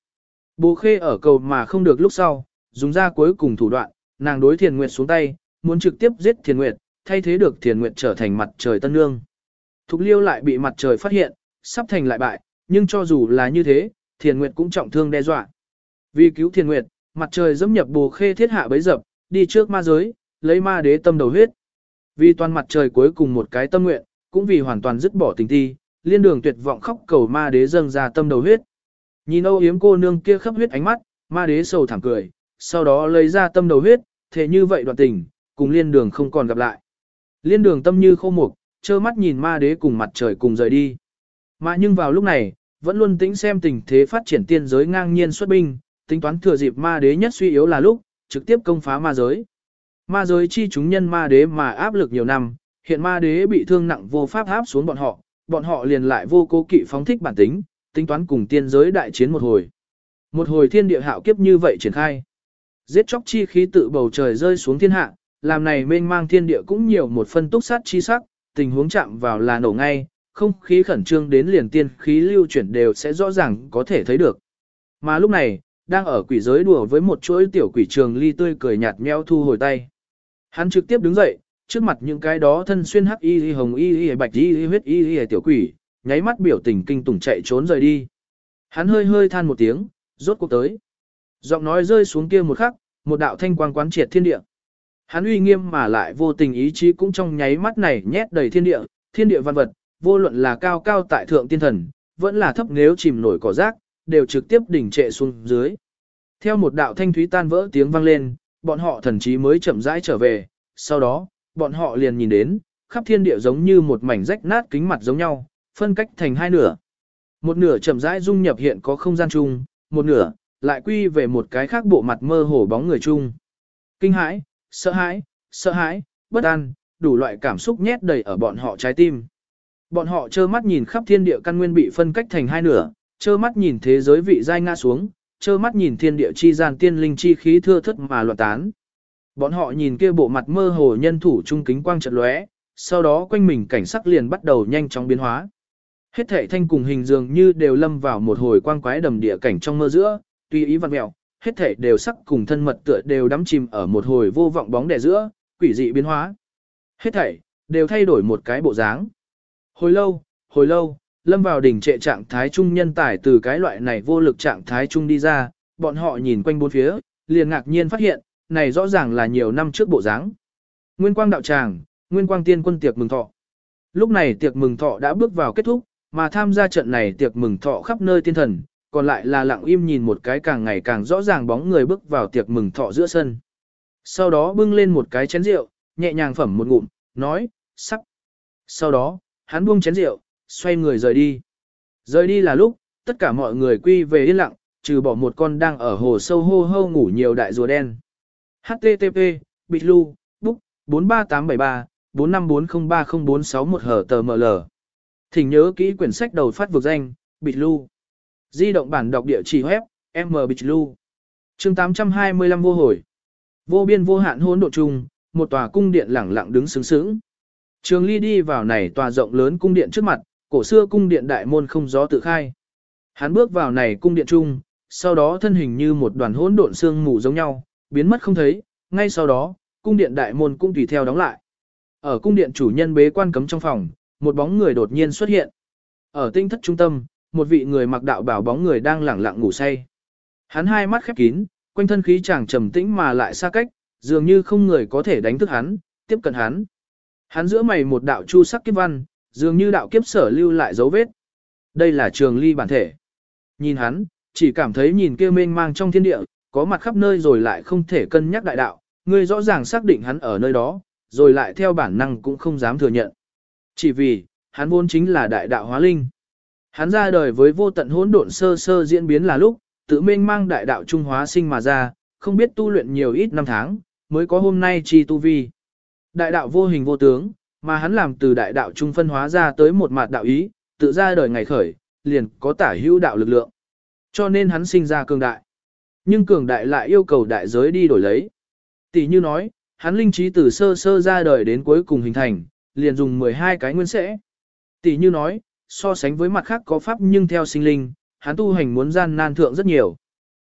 Bồ khê ở cầu mà không được lúc sau, dùng ra cuối cùng thủ đoạn, nàng đối thiền nguyệt xuống tay, muốn trực tiếp giết thiền nguyệt, thay thế được thiền nguyệt trở thành mặt trời tân nương. Thục liêu lại bị mặt trời phát hiện, sắp thành lại bại, nhưng cho dù là như thế, thiền nguyệt cũng trọng thương đe dọa. Vì cứu thiền nguyệt, mặt trời dẫm nhập bồ khê thiết hạ bấy dập, đi trước ma giới, lấy ma đế tâm đầu huyết. Vì toàn mặt trời cuối cùng một cái tâm nguyện, cũng vì hoàn toàn dứt bỏ tình thi, liên đường tuyệt vọng khóc cầu ma đế dâng ra tâm đầu huyết. Nhìn âu yếm cô nương kia khắp huyết ánh mắt, ma đế sầu thảm cười, sau đó lấy ra tâm đầu huyết, thế như vậy đoạn tình, cùng liên đường không còn gặp lại. Liên đường tâm như khô mục, trơ mắt nhìn ma đế cùng mặt trời cùng rời đi. Mà nhưng vào lúc này, vẫn luôn tĩnh xem tình thế phát triển tiên giới ngang nhiên xuất binh, tính toán thừa dịp ma đế nhất suy yếu là lúc, trực tiếp công phá ma giới. Ma giới chi chúng nhân ma đế mà áp lực nhiều năm, hiện ma đế bị thương nặng vô pháp áp xuống bọn họ, bọn họ liền lại vô cố kỵ phóng thích bản tính, tính toán cùng tiên giới đại chiến một hồi. Một hồi thiên địa hạo kiếp như vậy triển khai. Giết chóc chi khí tự bầu trời rơi xuống thiên hạ, làm này mênh mang thiên địa cũng nhiều một phân túc sát chi sắc, tình huống chạm vào là nổ ngay, không khí khẩn trương đến liền tiên khí lưu chuyển đều sẽ rõ ràng có thể thấy được. Mà lúc này, đang ở quỷ giới đùa với một chuỗi tiểu quỷ trường ly tươi cười nhạt nhẽo thu hồi tay. Hắn trực tiếp đứng dậy, trước mặt những cái đó thân xuyên hắc y hồng y bạch y huyết y tiểu quỷ, nháy mắt biểu tình kinh tủng chạy trốn rời đi. Hắn hơi hơi than một tiếng, rốt cuộc tới. Giọng nói rơi xuống kia một khắc, một đạo thanh quang quán triệt thiên địa. Hắn uy nghiêm mà lại vô tình ý chí cũng trong nháy mắt này nhét đầy thiên địa, thiên địa văn vật, vô luận là cao cao tại thượng tiên thần, vẫn là thấp nếu chìm nổi cỏ rác, đều trực tiếp đỉnh trệ xuống dưới. Theo một đạo thanh thúy tan vỡ tiếng vang lên, bọn họ thần chí mới chậm rãi trở về, sau đó, bọn họ liền nhìn đến, khắp thiên địa giống như một mảnh rách nát kính mặt giống nhau, phân cách thành hai nửa. Một nửa chậm rãi dung nhập hiện có không gian chung, một nửa lại quy về một cái khác bộ mặt mơ hồ bóng người chung. Kinh hãi, sợ hãi, sợ hãi, bất an, đủ loại cảm xúc nhét đầy ở bọn họ trái tim. Bọn họ trơ mắt nhìn khắp thiên địa căn nguyên bị phân cách thành hai nửa, trơ mắt nhìn thế giới vị giai ngã xuống, trơ mắt nhìn thiên địa chi gian tiên linh chi khí thưa thất mà loạn tán. Bọn họ nhìn kia bộ mặt mơ hồ nhân thủ trung kính quang chợt lóe, sau đó quanh mình cảnh sắc liền bắt đầu nhanh chóng biến hóa. Hết thể thanh cùng hình dường như đều lâm vào một hồi quang quái đầm địa cảnh trong mơ giữa, tùy ý vặn mèo, hết thể đều sắc cùng thân mật tựa đều đắm chìm ở một hồi vô vọng bóng đè giữa, quỷ dị biến hóa. Hết thảy đều thay đổi một cái bộ dáng. Hồi lâu, hồi lâu, lâm vào đỉnh trệ trạng thái trung nhân tài từ cái loại này vô lực trạng thái trung đi ra, bọn họ nhìn quanh bốn phía, liền ngạc nhiên phát hiện, này rõ ràng là nhiều năm trước bộ dáng. Nguyên quang đạo tràng, nguyên quang tiên quân tiệc mừng thọ. Lúc này tiệc mừng thọ đã bước vào kết thúc, mà tham gia trận này tiệc mừng thọ khắp nơi tiên thần, còn lại là lặng im nhìn một cái càng ngày càng rõ ràng bóng người bước vào tiệc mừng thọ giữa sân. Sau đó bưng lên một cái chén rượu, nhẹ nhàng phẩm một ngụm, nói, sắc. Sau đó, hắn buông chén rượu, xoay người rời đi. Rời đi là lúc, tất cả mọi người quy về yên lặng, trừ bỏ một con đang ở hồ sâu hô hô ngủ nhiều đại rùa đen. HTTP, Bitlu, Book, 43873, 45403041 hở tờ ML. Thỉnh nhớ kỹ quyển sách đầu phát vực danh, Bitlu. Di động bản đọc địa chỉ web, M Bitlu. chương 825 vô hồi. Vô biên vô hạn hỗn độ chung, một tòa cung điện lẳng lặng đứng sướng sướng. Trường Ly đi vào này tòa rộng lớn cung điện trước mặt, cổ xưa cung điện đại môn không gió tự khai. Hắn bước vào này cung điện chung, sau đó thân hình như một đoàn hỗn độn xương mù giống nhau, biến mất không thấy, ngay sau đó, cung điện đại môn cũng tùy theo đóng lại. Ở cung điện chủ nhân bế quan cấm trong phòng, một bóng người đột nhiên xuất hiện. Ở tinh thất trung tâm, một vị người mặc đạo bảo bóng người đang lẳng lặng ngủ say. Hắn hai mắt khép kín, quanh thân khí chàng trầm tĩnh mà lại xa cách, dường như không người có thể đánh thức hắn, tiếp cận hắn. Hắn giữa mày một đạo chu sắc kiếp văn, dường như đạo kiếp sở lưu lại dấu vết. Đây là trường ly bản thể. Nhìn hắn, chỉ cảm thấy nhìn kia mênh mang trong thiên địa, có mặt khắp nơi rồi lại không thể cân nhắc đại đạo, người rõ ràng xác định hắn ở nơi đó, rồi lại theo bản năng cũng không dám thừa nhận. Chỉ vì, hắn vốn chính là đại đạo hóa linh. Hắn ra đời với vô tận hỗn độn sơ sơ diễn biến là lúc, tự mênh mang đại đạo trung hóa sinh mà ra, không biết tu luyện nhiều ít năm tháng, mới có hôm nay chi tu vi. Đại đạo vô hình vô tướng, mà hắn làm từ đại đạo trung phân hóa ra tới một mặt đạo ý, tự ra đời ngày khởi, liền có tả hữu đạo lực lượng. Cho nên hắn sinh ra cường đại. Nhưng cường đại lại yêu cầu đại giới đi đổi lấy. Tỷ như nói, hắn linh trí từ sơ sơ ra đời đến cuối cùng hình thành, liền dùng 12 cái nguyên sẽ. Tỷ như nói, so sánh với mặt khác có pháp nhưng theo sinh linh, hắn tu hành muốn gian nan thượng rất nhiều.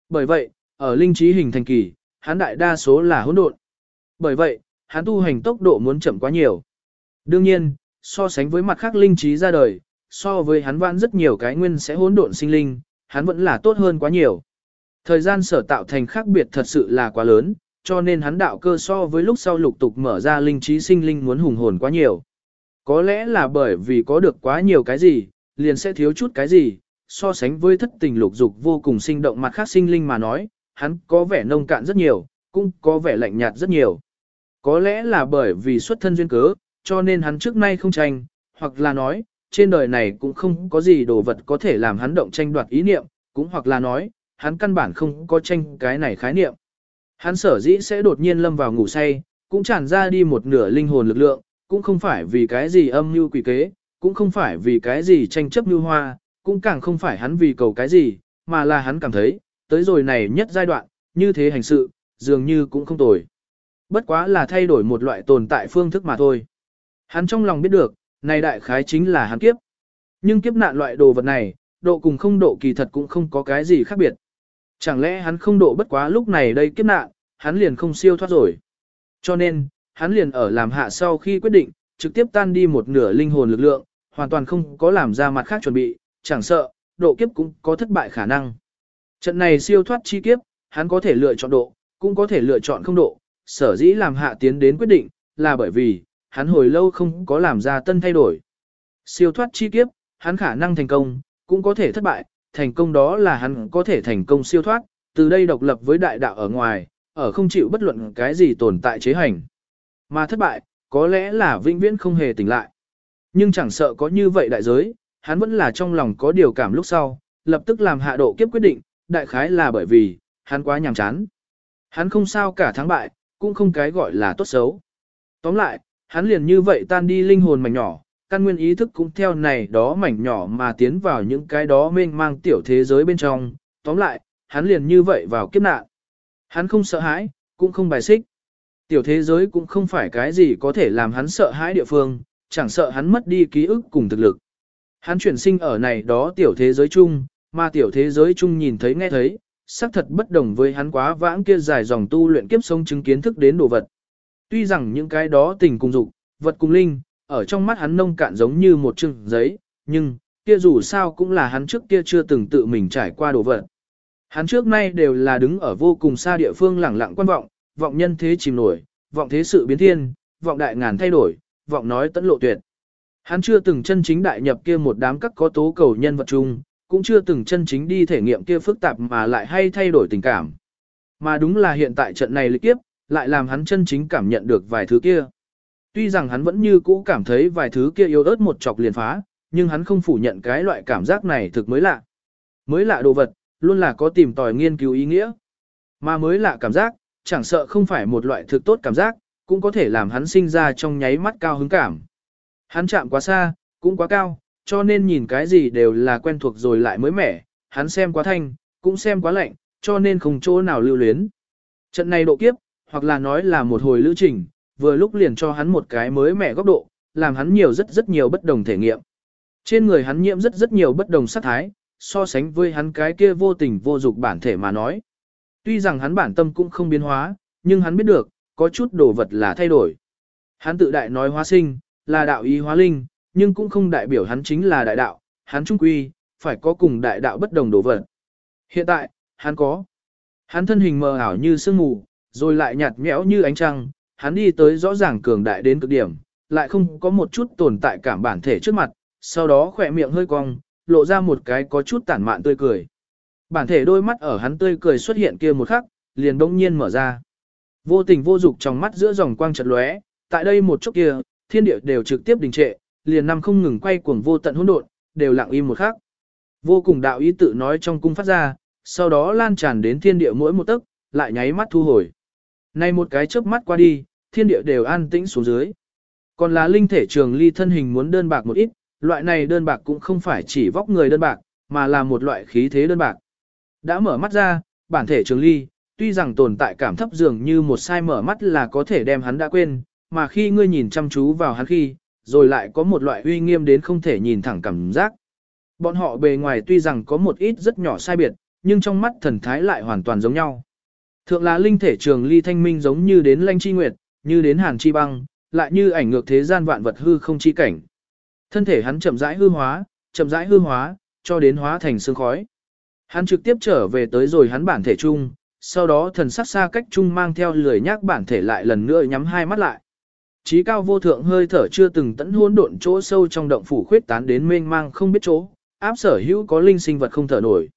Bởi vậy, ở linh trí hình thành kỳ, hắn đại đa số là hỗn độn. Bởi vậy, hắn tu hành tốc độ muốn chậm quá nhiều. Đương nhiên, so sánh với mặt khác linh trí ra đời, so với hắn vãn rất nhiều cái nguyên sẽ hỗn độn sinh linh, hắn vẫn là tốt hơn quá nhiều. Thời gian sở tạo thành khác biệt thật sự là quá lớn, cho nên hắn đạo cơ so với lúc sau lục tục mở ra linh trí sinh linh muốn hùng hồn quá nhiều. Có lẽ là bởi vì có được quá nhiều cái gì, liền sẽ thiếu chút cái gì, so sánh với thất tình lục dục vô cùng sinh động mặt khác sinh linh mà nói, hắn có vẻ nông cạn rất nhiều, cũng có vẻ lạnh nhạt rất nhiều. Có lẽ là bởi vì xuất thân duyên cớ, cho nên hắn trước nay không tranh, hoặc là nói, trên đời này cũng không có gì đồ vật có thể làm hắn động tranh đoạt ý niệm, cũng hoặc là nói, hắn căn bản không có tranh cái này khái niệm. Hắn sở dĩ sẽ đột nhiên lâm vào ngủ say, cũng tràn ra đi một nửa linh hồn lực lượng, cũng không phải vì cái gì âm mưu quỷ kế, cũng không phải vì cái gì tranh chấp như hoa, cũng càng không phải hắn vì cầu cái gì, mà là hắn cảm thấy, tới rồi này nhất giai đoạn, như thế hành sự, dường như cũng không tồi. Bất quá là thay đổi một loại tồn tại phương thức mà thôi. Hắn trong lòng biết được, này đại khái chính là hắn kiếp. Nhưng kiếp nạn loại đồ vật này, độ cùng không độ kỳ thật cũng không có cái gì khác biệt. Chẳng lẽ hắn không độ bất quá lúc này đây kiếp nạn, hắn liền không siêu thoát rồi. Cho nên, hắn liền ở làm hạ sau khi quyết định, trực tiếp tan đi một nửa linh hồn lực lượng, hoàn toàn không có làm ra mặt khác chuẩn bị, chẳng sợ, độ kiếp cũng có thất bại khả năng. Trận này siêu thoát chi kiếp, hắn có thể lựa chọn độ, cũng có thể lựa chọn không độ, sở dĩ làm hạ tiến đến quyết định, là bởi vì, hắn hồi lâu không có làm ra tân thay đổi. Siêu thoát chi kiếp, hắn khả năng thành công, cũng có thể thất bại, thành công đó là hắn có thể thành công siêu thoát, từ đây độc lập với đại đạo ở ngoài, ở không chịu bất luận cái gì tồn tại chế hành. Mà thất bại, có lẽ là vĩnh viễn không hề tỉnh lại. Nhưng chẳng sợ có như vậy đại giới, hắn vẫn là trong lòng có điều cảm lúc sau, lập tức làm hạ độ kiếp quyết định, đại khái là bởi vì, hắn quá nhàm chán. Hắn không sao cả thắng bại, cũng không cái gọi là tốt xấu. Tóm lại, hắn liền như vậy tan đi linh hồn mảnh nhỏ, căn nguyên ý thức cũng theo này đó mảnh nhỏ mà tiến vào những cái đó mênh mang tiểu thế giới bên trong. Tóm lại, hắn liền như vậy vào kiếp nạn. Hắn không sợ hãi, cũng không bài xích. Tiểu thế giới cũng không phải cái gì có thể làm hắn sợ hãi địa phương, chẳng sợ hắn mất đi ký ức cùng thực lực. Hắn chuyển sinh ở này đó tiểu thế giới chung, mà tiểu thế giới chung nhìn thấy nghe thấy, xác thật bất đồng với hắn quá vãng kia dài dòng tu luyện kiếp sống chứng kiến thức đến đồ vật. Tuy rằng những cái đó tình cùng dục, vật cùng linh, ở trong mắt hắn nông cạn giống như một chừng giấy, nhưng, kia dù sao cũng là hắn trước kia chưa từng tự mình trải qua đồ vật. Hắn trước nay đều là đứng ở vô cùng xa địa phương lẳng lặng quan vọng, vọng nhân thế chìm nổi, vọng thế sự biến thiên, vọng đại ngàn thay đổi, vọng nói tận lộ tuyệt. Hắn chưa từng chân chính đại nhập kia một đám các có tố cầu nhân vật chung, cũng chưa từng chân chính đi thể nghiệm kia phức tạp mà lại hay thay đổi tình cảm. Mà đúng là hiện tại trận này lịch kiếp, lại làm hắn chân chính cảm nhận được vài thứ kia. Tuy rằng hắn vẫn như cũ cảm thấy vài thứ kia yếu ớt một chọc liền phá, nhưng hắn không phủ nhận cái loại cảm giác này thực mới lạ. Mới lạ đồ vật, luôn là có tìm tòi nghiên cứu ý nghĩa. Mà mới lạ cảm giác, chẳng sợ không phải một loại thực tốt cảm giác, cũng có thể làm hắn sinh ra trong nháy mắt cao hứng cảm. Hắn chạm quá xa, cũng quá cao, cho nên nhìn cái gì đều là quen thuộc rồi lại mới mẻ, hắn xem quá thanh, cũng xem quá lạnh, cho nên không chỗ nào lưu luyến. Trận này độ kiếp, hoặc là nói là một hồi lữ trình, vừa lúc liền cho hắn một cái mới mẻ góc độ, làm hắn nhiều rất rất nhiều bất đồng thể nghiệm. Trên người hắn nhiễm rất rất nhiều bất đồng sắc thái, so sánh với hắn cái kia vô tình vô dục bản thể mà nói. Tuy rằng hắn bản tâm cũng không biến hóa, nhưng hắn biết được, có chút đồ vật là thay đổi. Hắn tự đại nói hóa sinh, là đạo ý hóa linh, nhưng cũng không đại biểu hắn chính là đại đạo, hắn trung quy, phải có cùng đại đạo bất đồng đồ vật. Hiện tại, hắn có. Hắn thân hình mờ ảo như sương mù, rồi lại nhạt nhẽo như ánh trăng, hắn đi tới rõ ràng cường đại đến cực điểm, lại không có một chút tồn tại cảm bản thể trước mặt, sau đó khỏe miệng hơi cong, lộ ra một cái có chút tản mạn tươi cười. Bản thể đôi mắt ở hắn tươi cười xuất hiện kia một khắc, liền bỗng nhiên mở ra. Vô tình vô dục trong mắt giữa dòng quang chợt lóe, tại đây một chút kia, thiên địa đều trực tiếp đình trệ, liền năm không ngừng quay cuồng vô tận hỗn độn, đều lặng im một khắc. Vô cùng đạo ý tự nói trong cung phát ra, sau đó lan tràn đến thiên địa mỗi một tấc, lại nháy mắt thu hồi. Này một cái chớp mắt qua đi, thiên địa đều an tĩnh xuống dưới. Còn là linh thể trường ly thân hình muốn đơn bạc một ít, loại này đơn bạc cũng không phải chỉ vóc người đơn bạc, mà là một loại khí thế đơn bạc. Đã mở mắt ra, bản thể trường ly, tuy rằng tồn tại cảm thấp dường như một sai mở mắt là có thể đem hắn đã quên, mà khi ngươi nhìn chăm chú vào hắn khi, rồi lại có một loại uy nghiêm đến không thể nhìn thẳng cảm giác. Bọn họ bề ngoài tuy rằng có một ít rất nhỏ sai biệt, nhưng trong mắt thần thái lại hoàn toàn giống nhau. Thượng là linh thể trường ly thanh minh giống như đến lanh chi nguyệt, như đến hàn chi băng, lại như ảnh ngược thế gian vạn vật hư không chi cảnh. Thân thể hắn chậm rãi hư hóa, chậm rãi hư hóa, cho đến hóa thành sương khói. Hắn trực tiếp trở về tới rồi hắn bản thể chung, sau đó thần sắc xa cách chung mang theo lười nhác bản thể lại lần nữa nhắm hai mắt lại. Chí cao vô thượng hơi thở chưa từng tận hỗn độn chỗ sâu trong động phủ khuyết tán đến mênh mang không biết chỗ, áp sở hữu có linh sinh vật không thở nổi.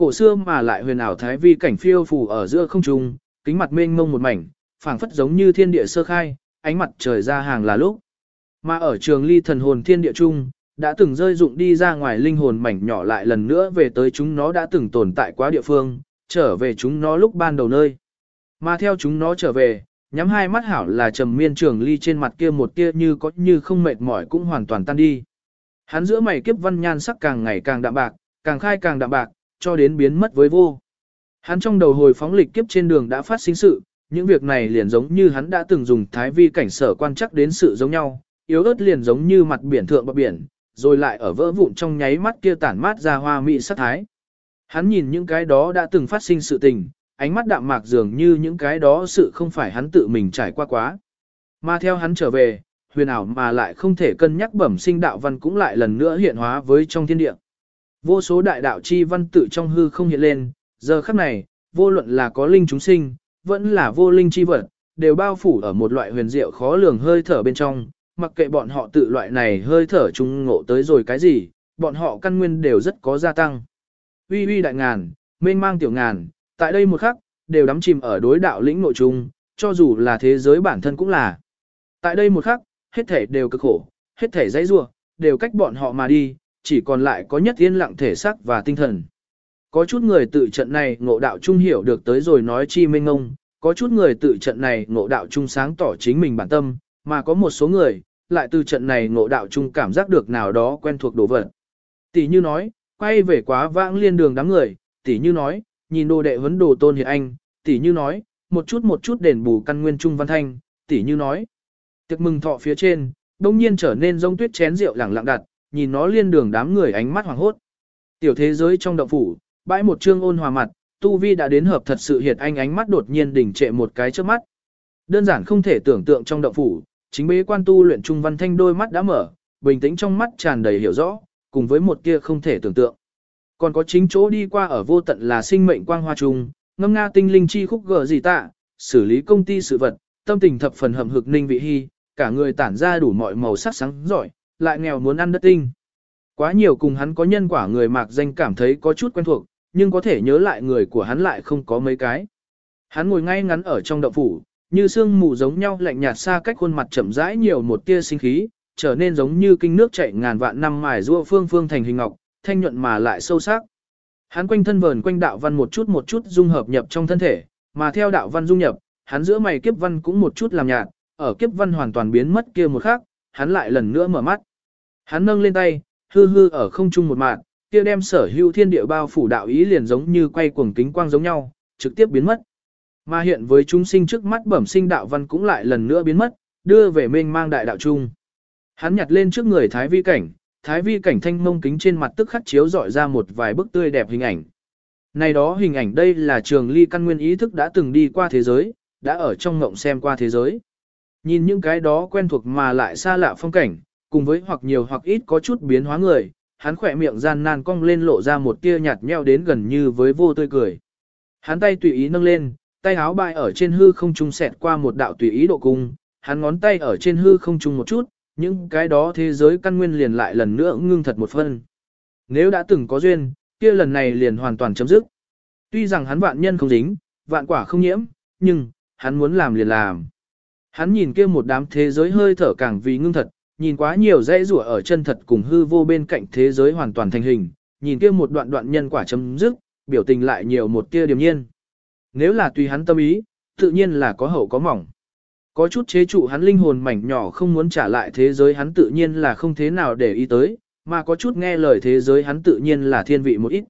Cổ xưa mà lại huyền ảo thái vi cảnh phiêu phù ở giữa không trung, kính mặt mênh mông một mảnh, phảng phất giống như thiên địa sơ khai, ánh mặt trời ra hàng là lúc. Mà ở trường ly thần hồn thiên địa trung, đã từng rơi dụng đi ra ngoài linh hồn mảnh nhỏ lại lần nữa về tới chúng nó đã từng tồn tại quá địa phương, trở về chúng nó lúc ban đầu nơi. Mà theo chúng nó trở về, nhắm hai mắt hảo là trầm miên trường ly trên mặt kia một tia như có như không mệt mỏi cũng hoàn toàn tan đi. Hắn giữa mày kiếp văn nhan sắc càng ngày càng đạm bạc, càng khai càng đạm bạc, cho đến biến mất với vô. Hắn trong đầu hồi phóng lịch kiếp trên đường đã phát sinh sự, những việc này liền giống như hắn đã từng dùng thái vi cảnh sở quan chắc đến sự giống nhau, yếu ớt liền giống như mặt biển thượng bờ biển, rồi lại ở vỡ vụn trong nháy mắt kia tản mát ra hoa mỹ sắc thái. Hắn nhìn những cái đó đã từng phát sinh sự tình, ánh mắt đạm mạc dường như những cái đó sự không phải hắn tự mình trải qua quá. Mà theo hắn trở về, huyền ảo mà lại không thể cân nhắc bẩm sinh đạo văn cũng lại lần nữa hiện hóa với trong thiên địa. Vô số đại đạo chi văn tự trong hư không hiện lên, giờ khắc này, vô luận là có linh chúng sinh, vẫn là vô linh chi vật, đều bao phủ ở một loại huyền diệu khó lường hơi thở bên trong, mặc kệ bọn họ tự loại này hơi thở trung ngộ tới rồi cái gì, bọn họ căn nguyên đều rất có gia tăng. Uy uy đại ngàn, mênh mang tiểu ngàn, tại đây một khắc, đều đắm chìm ở đối đạo lĩnh nội trung, cho dù là thế giới bản thân cũng là. Tại đây một khắc, hết thể đều cực khổ, hết thể dãy rua, đều cách bọn họ mà đi, chỉ còn lại có nhất yên lặng thể xác và tinh thần. Có chút người tự trận này ngộ đạo trung hiểu được tới rồi nói chi minh ngông, có chút người tự trận này ngộ đạo trung sáng tỏ chính mình bản tâm, mà có một số người, lại từ trận này ngộ đạo trung cảm giác được nào đó quen thuộc đồ vật. Tỷ như nói, quay về quá vãng liên đường đám người, tỷ như nói, nhìn đồ đệ vấn đồ tôn hiệt anh, tỷ như nói, một chút một chút đền bù căn nguyên trung văn thanh, tỷ như nói. Tiệc mừng thọ phía trên, đông nhiên trở nên rông tuyết chén rượu lẳng lặng đặt, nhìn nó liên đường đám người ánh mắt hoàng hốt. Tiểu thế giới trong động phủ, bãi một trương ôn hòa mặt, tu vi đã đến hợp thật sự hiệt anh ánh mắt đột nhiên đỉnh trệ một cái trước mắt. Đơn giản không thể tưởng tượng trong động phủ, chính bế quan tu luyện trung văn thanh đôi mắt đã mở, bình tĩnh trong mắt tràn đầy hiểu rõ, cùng với một kia không thể tưởng tượng. Còn có chính chỗ đi qua ở vô tận là sinh mệnh quang hoa trung, ngâm nga tinh linh chi khúc gở gì tạ, xử lý công ty sự vật, tâm tình thập phần hầm hực ninh vị hy, cả người tản ra đủ mọi màu sắc sáng giỏi, lại nghèo muốn ăn đất tinh. Quá nhiều cùng hắn có nhân quả người mạc danh cảm thấy có chút quen thuộc, nhưng có thể nhớ lại người của hắn lại không có mấy cái. Hắn ngồi ngay ngắn ở trong động phủ, như sương mù giống nhau lạnh nhạt xa cách khuôn mặt chậm rãi nhiều một tia sinh khí, trở nên giống như kinh nước chảy ngàn vạn năm mài rua phương phương thành hình ngọc, thanh nhuận mà lại sâu sắc. Hắn quanh thân vờn quanh đạo văn một chút một chút dung hợp nhập trong thân thể, mà theo đạo văn dung nhập, hắn giữa mày kiếp văn cũng một chút làm nhạt, ở kiếp văn hoàn toàn biến mất kia một khắc, hắn lại lần nữa mở mắt. Hắn nâng lên tay, hư hư ở không trung một mạng, kia đem sở hữu thiên địa bao phủ đạo ý liền giống như quay cuồng kính quang giống nhau, trực tiếp biến mất. Mà hiện với chúng sinh trước mắt bẩm sinh đạo văn cũng lại lần nữa biến mất, đưa về mênh mang đại đạo trung. Hắn nhặt lên trước người thái vi cảnh, thái vi cảnh thanh mông kính trên mặt tức khắc chiếu dọi ra một vài bức tươi đẹp hình ảnh. Này đó hình ảnh đây là trường ly căn nguyên ý thức đã từng đi qua thế giới, đã ở trong ngộng xem qua thế giới. Nhìn những cái đó quen thuộc mà lại xa lạ phong cảnh, cùng với hoặc nhiều hoặc ít có chút biến hóa người, hắn khỏe miệng gian nan cong lên lộ ra một tia nhạt nhẽo đến gần như với vô tươi cười. Hắn tay tùy ý nâng lên, tay áo bại ở trên hư không trung xẹt qua một đạo tùy ý độ cung, hắn ngón tay ở trên hư không trung một chút, những cái đó thế giới căn nguyên liền lại lần nữa ngưng thật một phân. Nếu đã từng có duyên, kia lần này liền hoàn toàn chấm dứt. Tuy rằng hắn vạn nhân không dính, vạn quả không nhiễm, nhưng, hắn muốn làm liền làm. Hắn nhìn kia một đám thế giới hơi thở càng vì ngưng thật, nhìn quá nhiều dãy rủa ở chân thật cùng hư vô bên cạnh thế giới hoàn toàn thành hình, nhìn kia một đoạn đoạn nhân quả chấm dứt, biểu tình lại nhiều một tia điềm nhiên. Nếu là tùy hắn tâm ý, tự nhiên là có hậu có mỏng. Có chút chế trụ hắn linh hồn mảnh nhỏ không muốn trả lại thế giới hắn tự nhiên là không thế nào để ý tới, mà có chút nghe lời thế giới hắn tự nhiên là thiên vị một ít.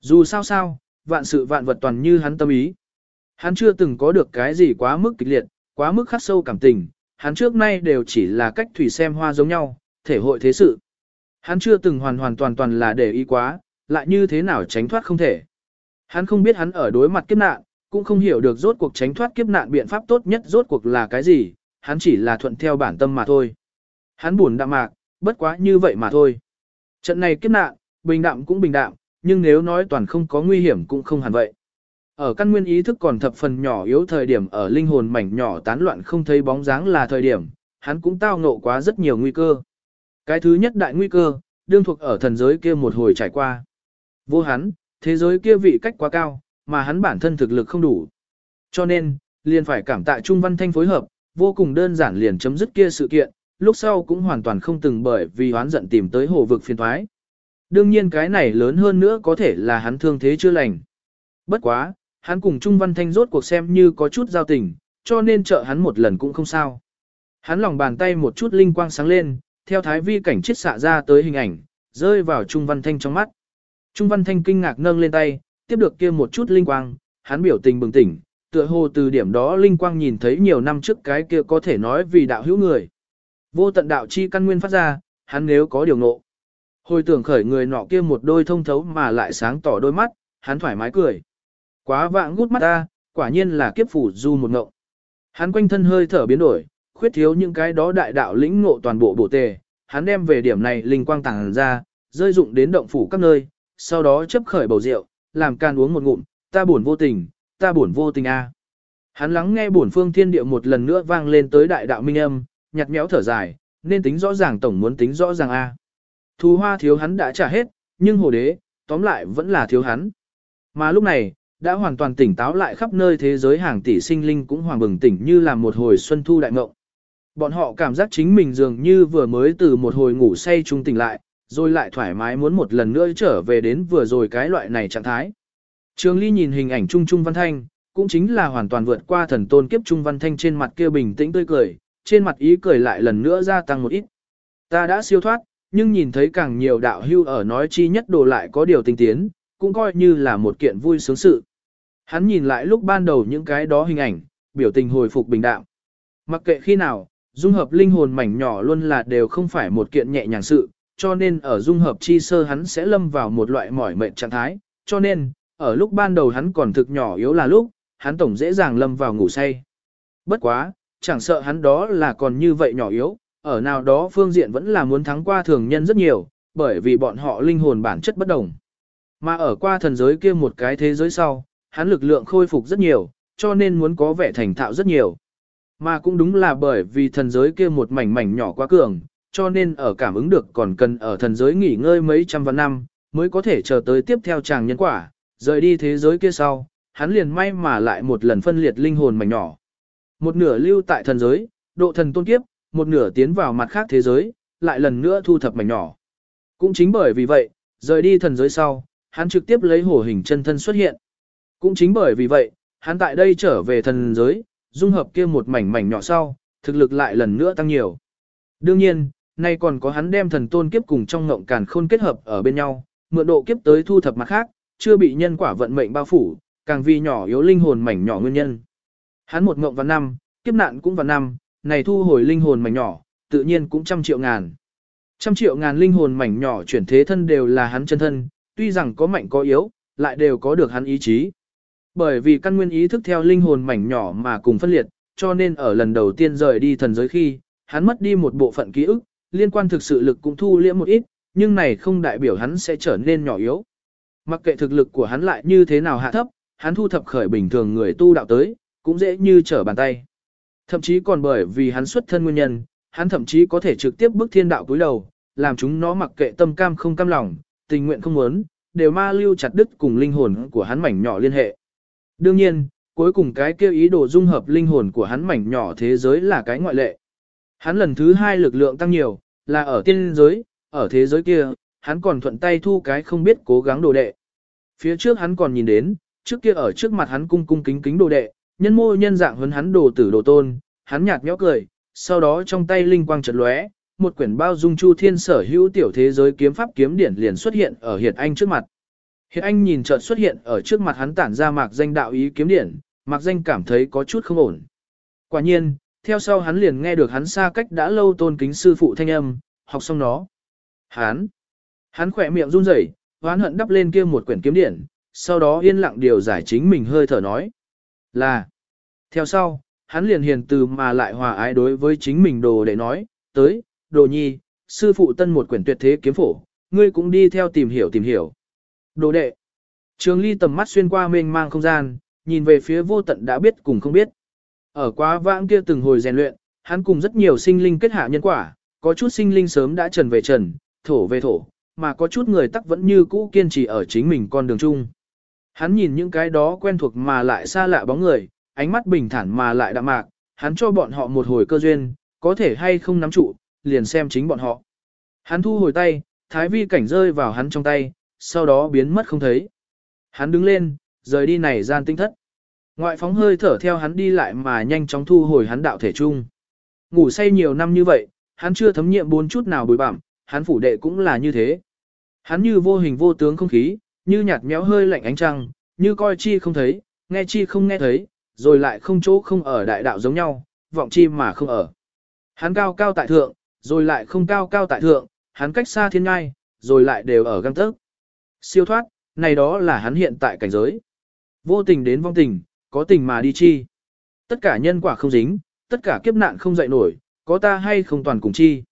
Dù sao sao, vạn sự vạn vật toàn như hắn tâm ý. Hắn chưa từng có được cái gì quá mức kịch liệt, quá mức khắc sâu cảm tình, hắn trước nay đều chỉ là cách thủy xem hoa giống nhau, thể hội thế sự. Hắn chưa từng hoàn hoàn toàn toàn là để ý quá, lại như thế nào tránh thoát không thể. Hắn không biết hắn ở đối mặt kiếp nạn, cũng không hiểu được rốt cuộc tránh thoát kiếp nạn biện pháp tốt nhất rốt cuộc là cái gì, hắn chỉ là thuận theo bản tâm mà thôi. Hắn buồn đạm mạc, bất quá như vậy mà thôi. Trận này kiếp nạn, bình đạm cũng bình đạm, nhưng nếu nói toàn không có nguy hiểm cũng không hẳn vậy. Ở căn nguyên ý thức còn thập phần nhỏ yếu thời điểm ở linh hồn mảnh nhỏ tán loạn không thấy bóng dáng là thời điểm, hắn cũng tao ngộ quá rất nhiều nguy cơ. Cái thứ nhất đại nguy cơ, đương thuộc ở thần giới kia một hồi trải qua. Vô hắn, thế giới kia vị cách quá cao, mà hắn bản thân thực lực không đủ. Cho nên, liền phải cảm tạ Trung Văn Thanh phối hợp, vô cùng đơn giản liền chấm dứt kia sự kiện, lúc sau cũng hoàn toàn không từng bởi vì hoán giận tìm tới hồ vực phiền thoái. Đương nhiên cái này lớn hơn nữa có thể là hắn thương thế chưa lành. Bất quá, hắn cùng Trung Văn Thanh rốt cuộc xem như có chút giao tình, cho nên trợ hắn một lần cũng không sao. Hắn lòng bàn tay một chút linh quang sáng lên, theo thái vi cảnh chiết xạ ra tới hình ảnh, rơi vào Trung Văn Thanh trong mắt. Trung Văn Thanh kinh ngạc nâng lên tay, tiếp được kia một chút linh quang, hắn biểu tình bừng tỉnh, tựa hồ từ điểm đó linh quang nhìn thấy nhiều năm trước cái kia có thể nói vì đạo hữu người. Vô tận đạo chi căn nguyên phát ra, hắn nếu có điều ngộ. Hồi tưởng khởi người nọ kia một đôi thông thấu mà lại sáng tỏ đôi mắt, hắn thoải mái cười. Quá vạng gút mắt ta, quả nhiên là kiếp phủ du một ngộng. Hắn quanh thân hơi thở biến đổi, khuyết thiếu những cái đó đại đạo lĩnh ngộ toàn bộ bổ tề, hắn đem về điểm này linh quang tàng ra, rơi dụng đến động phủ các nơi, sau đó chấp khởi bầu rượu, làm can uống một ngụm, ta buồn vô tình, ta buồn vô tình a. Hắn lắng nghe buồn phương thiên địa một lần nữa vang lên tới đại đạo minh âm, nhặt méo thở dài, nên tính rõ ràng tổng muốn tính rõ ràng a. thu hoa thiếu hắn đã trả hết, nhưng hồ đế, tóm lại vẫn là thiếu hắn. Mà lúc này, đã hoàn toàn tỉnh táo lại khắp nơi thế giới hàng tỷ sinh linh cũng hoàng bừng tỉnh như là một hồi xuân thu đại ngộng. Bọn họ cảm giác chính mình dường như vừa mới từ một hồi ngủ say trung tỉnh lại, rồi lại thoải mái muốn một lần nữa trở về đến vừa rồi cái loại này trạng thái. Trường Ly nhìn hình ảnh Trung Trung Văn Thanh, cũng chính là hoàn toàn vượt qua thần tôn kiếp Trung Văn Thanh trên mặt kia bình tĩnh tươi cười, trên mặt ý cười lại lần nữa gia tăng một ít. Ta đã siêu thoát, nhưng nhìn thấy càng nhiều đạo hưu ở nói chi nhất đồ lại có điều tinh tiến, cũng coi như là một kiện vui sướng sự. Hắn nhìn lại lúc ban đầu những cái đó hình ảnh, biểu tình hồi phục bình đạm. Mặc kệ khi nào, dung hợp linh hồn mảnh nhỏ luôn là đều không phải một kiện nhẹ nhàng sự, cho nên ở dung hợp chi sơ hắn sẽ lâm vào một loại mỏi mệt trạng thái, cho nên, ở lúc ban đầu hắn còn thực nhỏ yếu là lúc, hắn tổng dễ dàng lâm vào ngủ say. Bất quá, chẳng sợ hắn đó là còn như vậy nhỏ yếu, ở nào đó phương diện vẫn là muốn thắng qua thường nhân rất nhiều, bởi vì bọn họ linh hồn bản chất bất đồng. Mà ở qua thần giới kia một cái thế giới sau, hắn lực lượng khôi phục rất nhiều, cho nên muốn có vẻ thành thạo rất nhiều. Mà cũng đúng là bởi vì thần giới kia một mảnh mảnh nhỏ quá cường, cho nên ở cảm ứng được còn cần ở thần giới nghỉ ngơi mấy trăm vạn năm, mới có thể chờ tới tiếp theo chàng nhân quả, rời đi thế giới kia sau, hắn liền may mà lại một lần phân liệt linh hồn mảnh nhỏ. Một nửa lưu tại thần giới, độ thần tôn kiếp, một nửa tiến vào mặt khác thế giới, lại lần nữa thu thập mảnh nhỏ. Cũng chính bởi vì vậy, rời đi thần giới sau, hắn trực tiếp lấy hổ hình chân thân xuất hiện. Cũng chính bởi vì vậy, hắn tại đây trở về thần giới, dung hợp kia một mảnh mảnh nhỏ sau, thực lực lại lần nữa tăng nhiều. Đương nhiên, nay còn có hắn đem thần tôn kiếp cùng trong ngộng càn khôn kết hợp ở bên nhau, mượn độ kiếp tới thu thập mặt khác, chưa bị nhân quả vận mệnh bao phủ, càng vì nhỏ yếu linh hồn mảnh nhỏ nguyên nhân. Hắn một ngộng và năm, kiếp nạn cũng và năm, này thu hồi linh hồn mảnh nhỏ, tự nhiên cũng trăm triệu ngàn. Trăm triệu ngàn linh hồn mảnh nhỏ chuyển thế thân đều là hắn chân thân, tuy rằng có mạnh có yếu, lại đều có được hắn ý chí. Bởi vì căn nguyên ý thức theo linh hồn mảnh nhỏ mà cùng phân liệt, cho nên ở lần đầu tiên rời đi thần giới khi, hắn mất đi một bộ phận ký ức, liên quan thực sự lực cũng thu liễm một ít, nhưng này không đại biểu hắn sẽ trở nên nhỏ yếu. Mặc kệ thực lực của hắn lại như thế nào hạ thấp, hắn thu thập khởi bình thường người tu đạo tới, cũng dễ như trở bàn tay. Thậm chí còn bởi vì hắn xuất thân nguyên nhân, hắn thậm chí có thể trực tiếp bước thiên đạo cúi đầu, làm chúng nó mặc kệ tâm cam không cam lòng, tình nguyện không muốn, đều ma lưu chặt đứt cùng linh hồn của hắn mảnh nhỏ liên hệ. Đương nhiên, cuối cùng cái kêu ý đồ dung hợp linh hồn của hắn mảnh nhỏ thế giới là cái ngoại lệ. Hắn lần thứ hai lực lượng tăng nhiều, là ở tiên giới, ở thế giới kia, hắn còn thuận tay thu cái không biết cố gắng đồ đệ. Phía trước hắn còn nhìn đến, trước kia ở trước mặt hắn cung cung kính kính đồ đệ, nhân mô nhân dạng huấn hắn đồ tử đồ tôn, hắn nhạt nhẽo cười, sau đó trong tay linh quang chợt lóe, một quyển bao dung chu thiên sở hữu tiểu thế giới kiếm pháp kiếm điển liền xuất hiện ở Hiệt Anh trước mặt. Hiện Anh nhìn chợt xuất hiện ở trước mặt hắn tản ra mạc danh đạo ý kiếm điển, mạc danh cảm thấy có chút không ổn. Quả nhiên, theo sau hắn liền nghe được hắn xa cách đã lâu tôn kính sư phụ thanh âm, học xong nó. Hắn, hắn khỏe miệng run rẩy, hoán hận đắp lên kia một quyển kiếm điển, sau đó yên lặng điều giải chính mình hơi thở nói. Là, theo sau, hắn liền hiền từ mà lại hòa ái đối với chính mình đồ để nói, tới, đồ nhi, sư phụ tân một quyển tuyệt thế kiếm phổ, ngươi cũng đi theo tìm hiểu tìm hiểu. Đồ đệ, trường ly tầm mắt xuyên qua mênh mang không gian, nhìn về phía vô tận đã biết cùng không biết. Ở quá vãng kia từng hồi rèn luyện, hắn cùng rất nhiều sinh linh kết hạ nhân quả, có chút sinh linh sớm đã trần về trần, thổ về thổ, mà có chút người tắc vẫn như cũ kiên trì ở chính mình con đường chung. Hắn nhìn những cái đó quen thuộc mà lại xa lạ bóng người, ánh mắt bình thản mà lại đạm mạc, hắn cho bọn họ một hồi cơ duyên, có thể hay không nắm trụ, liền xem chính bọn họ. Hắn thu hồi tay, thái vi cảnh rơi vào hắn trong tay, sau đó biến mất không thấy. Hắn đứng lên, rời đi này gian tinh thất. Ngoại phóng hơi thở theo hắn đi lại mà nhanh chóng thu hồi hắn đạo thể trung. Ngủ say nhiều năm như vậy, hắn chưa thấm nhiệm bốn chút nào bụi bặm, hắn phủ đệ cũng là như thế. Hắn như vô hình vô tướng không khí, như nhạt méo hơi lạnh ánh trăng, như coi chi không thấy, nghe chi không nghe thấy, rồi lại không chỗ không ở đại đạo giống nhau, vọng chi mà không ở. Hắn cao cao tại thượng, rồi lại không cao cao tại thượng, hắn cách xa thiên ngai, rồi lại đều ở găng tấc. Siêu thoát, này đó là hắn hiện tại cảnh giới. Vô tình đến vong tình, có tình mà đi chi. Tất cả nhân quả không dính, tất cả kiếp nạn không dậy nổi, có ta hay không toàn cùng chi.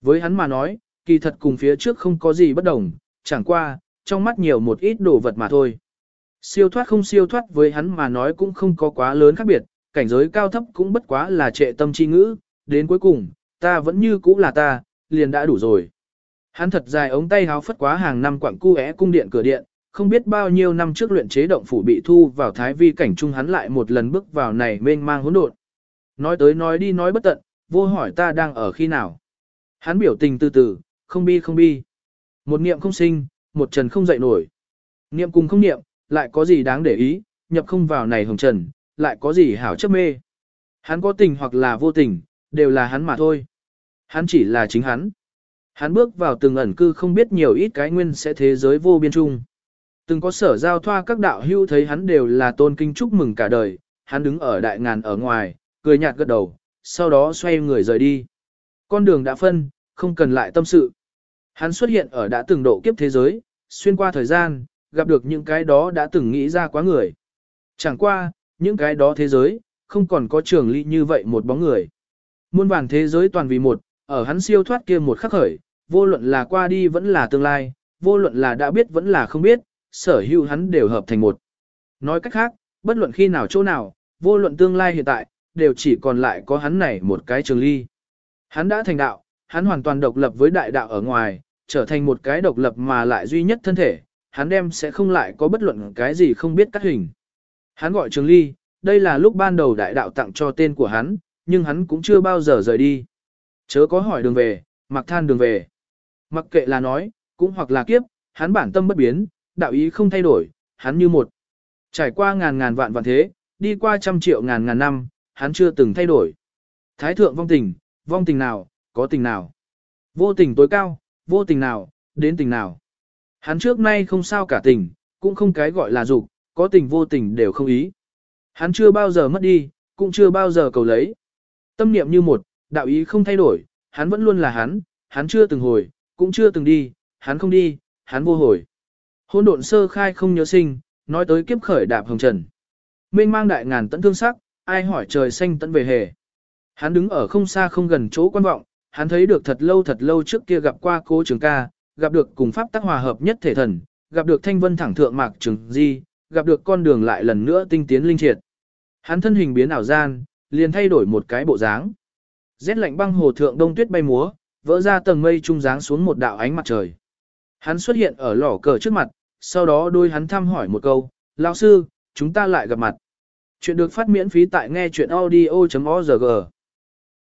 Với hắn mà nói, kỳ thật cùng phía trước không có gì bất đồng, chẳng qua, trong mắt nhiều một ít đồ vật mà thôi. Siêu thoát không siêu thoát với hắn mà nói cũng không có quá lớn khác biệt, cảnh giới cao thấp cũng bất quá là trệ tâm chi ngữ, đến cuối cùng, ta vẫn như cũ là ta, liền đã đủ rồi. Hắn thật dài ống tay háo phất quá hàng năm quặng cu é cung điện cửa điện, không biết bao nhiêu năm trước luyện chế động phủ bị thu vào thái vi cảnh trung hắn lại một lần bước vào này mênh mang hỗn độn. Nói tới nói đi nói bất tận, vô hỏi ta đang ở khi nào. Hắn biểu tình từ từ, không bi không bi. Một niệm không sinh, một trần không dậy nổi. Niệm cùng không niệm, lại có gì đáng để ý, nhập không vào này hồng trần, lại có gì hảo chấp mê. Hắn có tình hoặc là vô tình, đều là hắn mà thôi. Hắn chỉ là chính hắn. Hắn bước vào từng ẩn cư không biết nhiều ít cái nguyên sẽ thế giới vô biên trung. Từng có sở giao thoa các đạo hưu thấy hắn đều là tôn kinh chúc mừng cả đời, hắn đứng ở đại ngàn ở ngoài, cười nhạt gật đầu, sau đó xoay người rời đi. Con đường đã phân, không cần lại tâm sự. Hắn xuất hiện ở đã từng độ kiếp thế giới, xuyên qua thời gian, gặp được những cái đó đã từng nghĩ ra quá người. Chẳng qua, những cái đó thế giới, không còn có trường ly như vậy một bóng người. Muôn vàng thế giới toàn vì một, ở hắn siêu thoát kia một khắc khởi, vô luận là qua đi vẫn là tương lai, vô luận là đã biết vẫn là không biết, sở hữu hắn đều hợp thành một. Nói cách khác, bất luận khi nào chỗ nào, vô luận tương lai hiện tại, đều chỉ còn lại có hắn này một cái trường ly. Hắn đã thành đạo, hắn hoàn toàn độc lập với đại đạo ở ngoài, trở thành một cái độc lập mà lại duy nhất thân thể, hắn đem sẽ không lại có bất luận cái gì không biết cắt hình. Hắn gọi trường ly, đây là lúc ban đầu đại đạo tặng cho tên của hắn, nhưng hắn cũng chưa bao giờ rời đi. Chớ có hỏi đường về, mặc than đường về. Mặc kệ là nói, cũng hoặc là kiếp, hắn bản tâm bất biến, đạo ý không thay đổi, hắn như một. Trải qua ngàn ngàn vạn vạn thế, đi qua trăm triệu ngàn ngàn năm, hắn chưa từng thay đổi. Thái thượng vong tình, vong tình nào, có tình nào. Vô tình tối cao, vô tình nào, đến tình nào. Hắn trước nay không sao cả tình, cũng không cái gọi là dục, có tình vô tình đều không ý. Hắn chưa bao giờ mất đi, cũng chưa bao giờ cầu lấy. Tâm niệm như một, đạo ý không thay đổi, hắn vẫn luôn là hắn, hắn chưa từng hồi, cũng chưa từng đi, hắn không đi, hắn vô hồi. Hôn độn sơ khai không nhớ sinh, nói tới kiếp khởi đạp hồng trần. Mênh mang đại ngàn tận thương sắc, ai hỏi trời xanh tận về hề. Hắn đứng ở không xa không gần chỗ quan vọng, hắn thấy được thật lâu thật lâu trước kia gặp qua cố trường ca, gặp được cùng pháp tác hòa hợp nhất thể thần, gặp được thanh vân thẳng thượng mạc trường di, gặp được con đường lại lần nữa tinh tiến linh triệt. Hắn thân hình biến ảo gian, liền thay đổi một cái bộ dáng. Rét lạnh băng hồ thượng đông tuyết bay múa, vỡ ra tầng mây trung dáng xuống một đạo ánh mặt trời. Hắn xuất hiện ở lò cờ trước mặt, sau đó đôi hắn thăm hỏi một câu, lão sư, chúng ta lại gặp mặt. Chuyện được phát miễn phí tại nghe chuyện audio.org.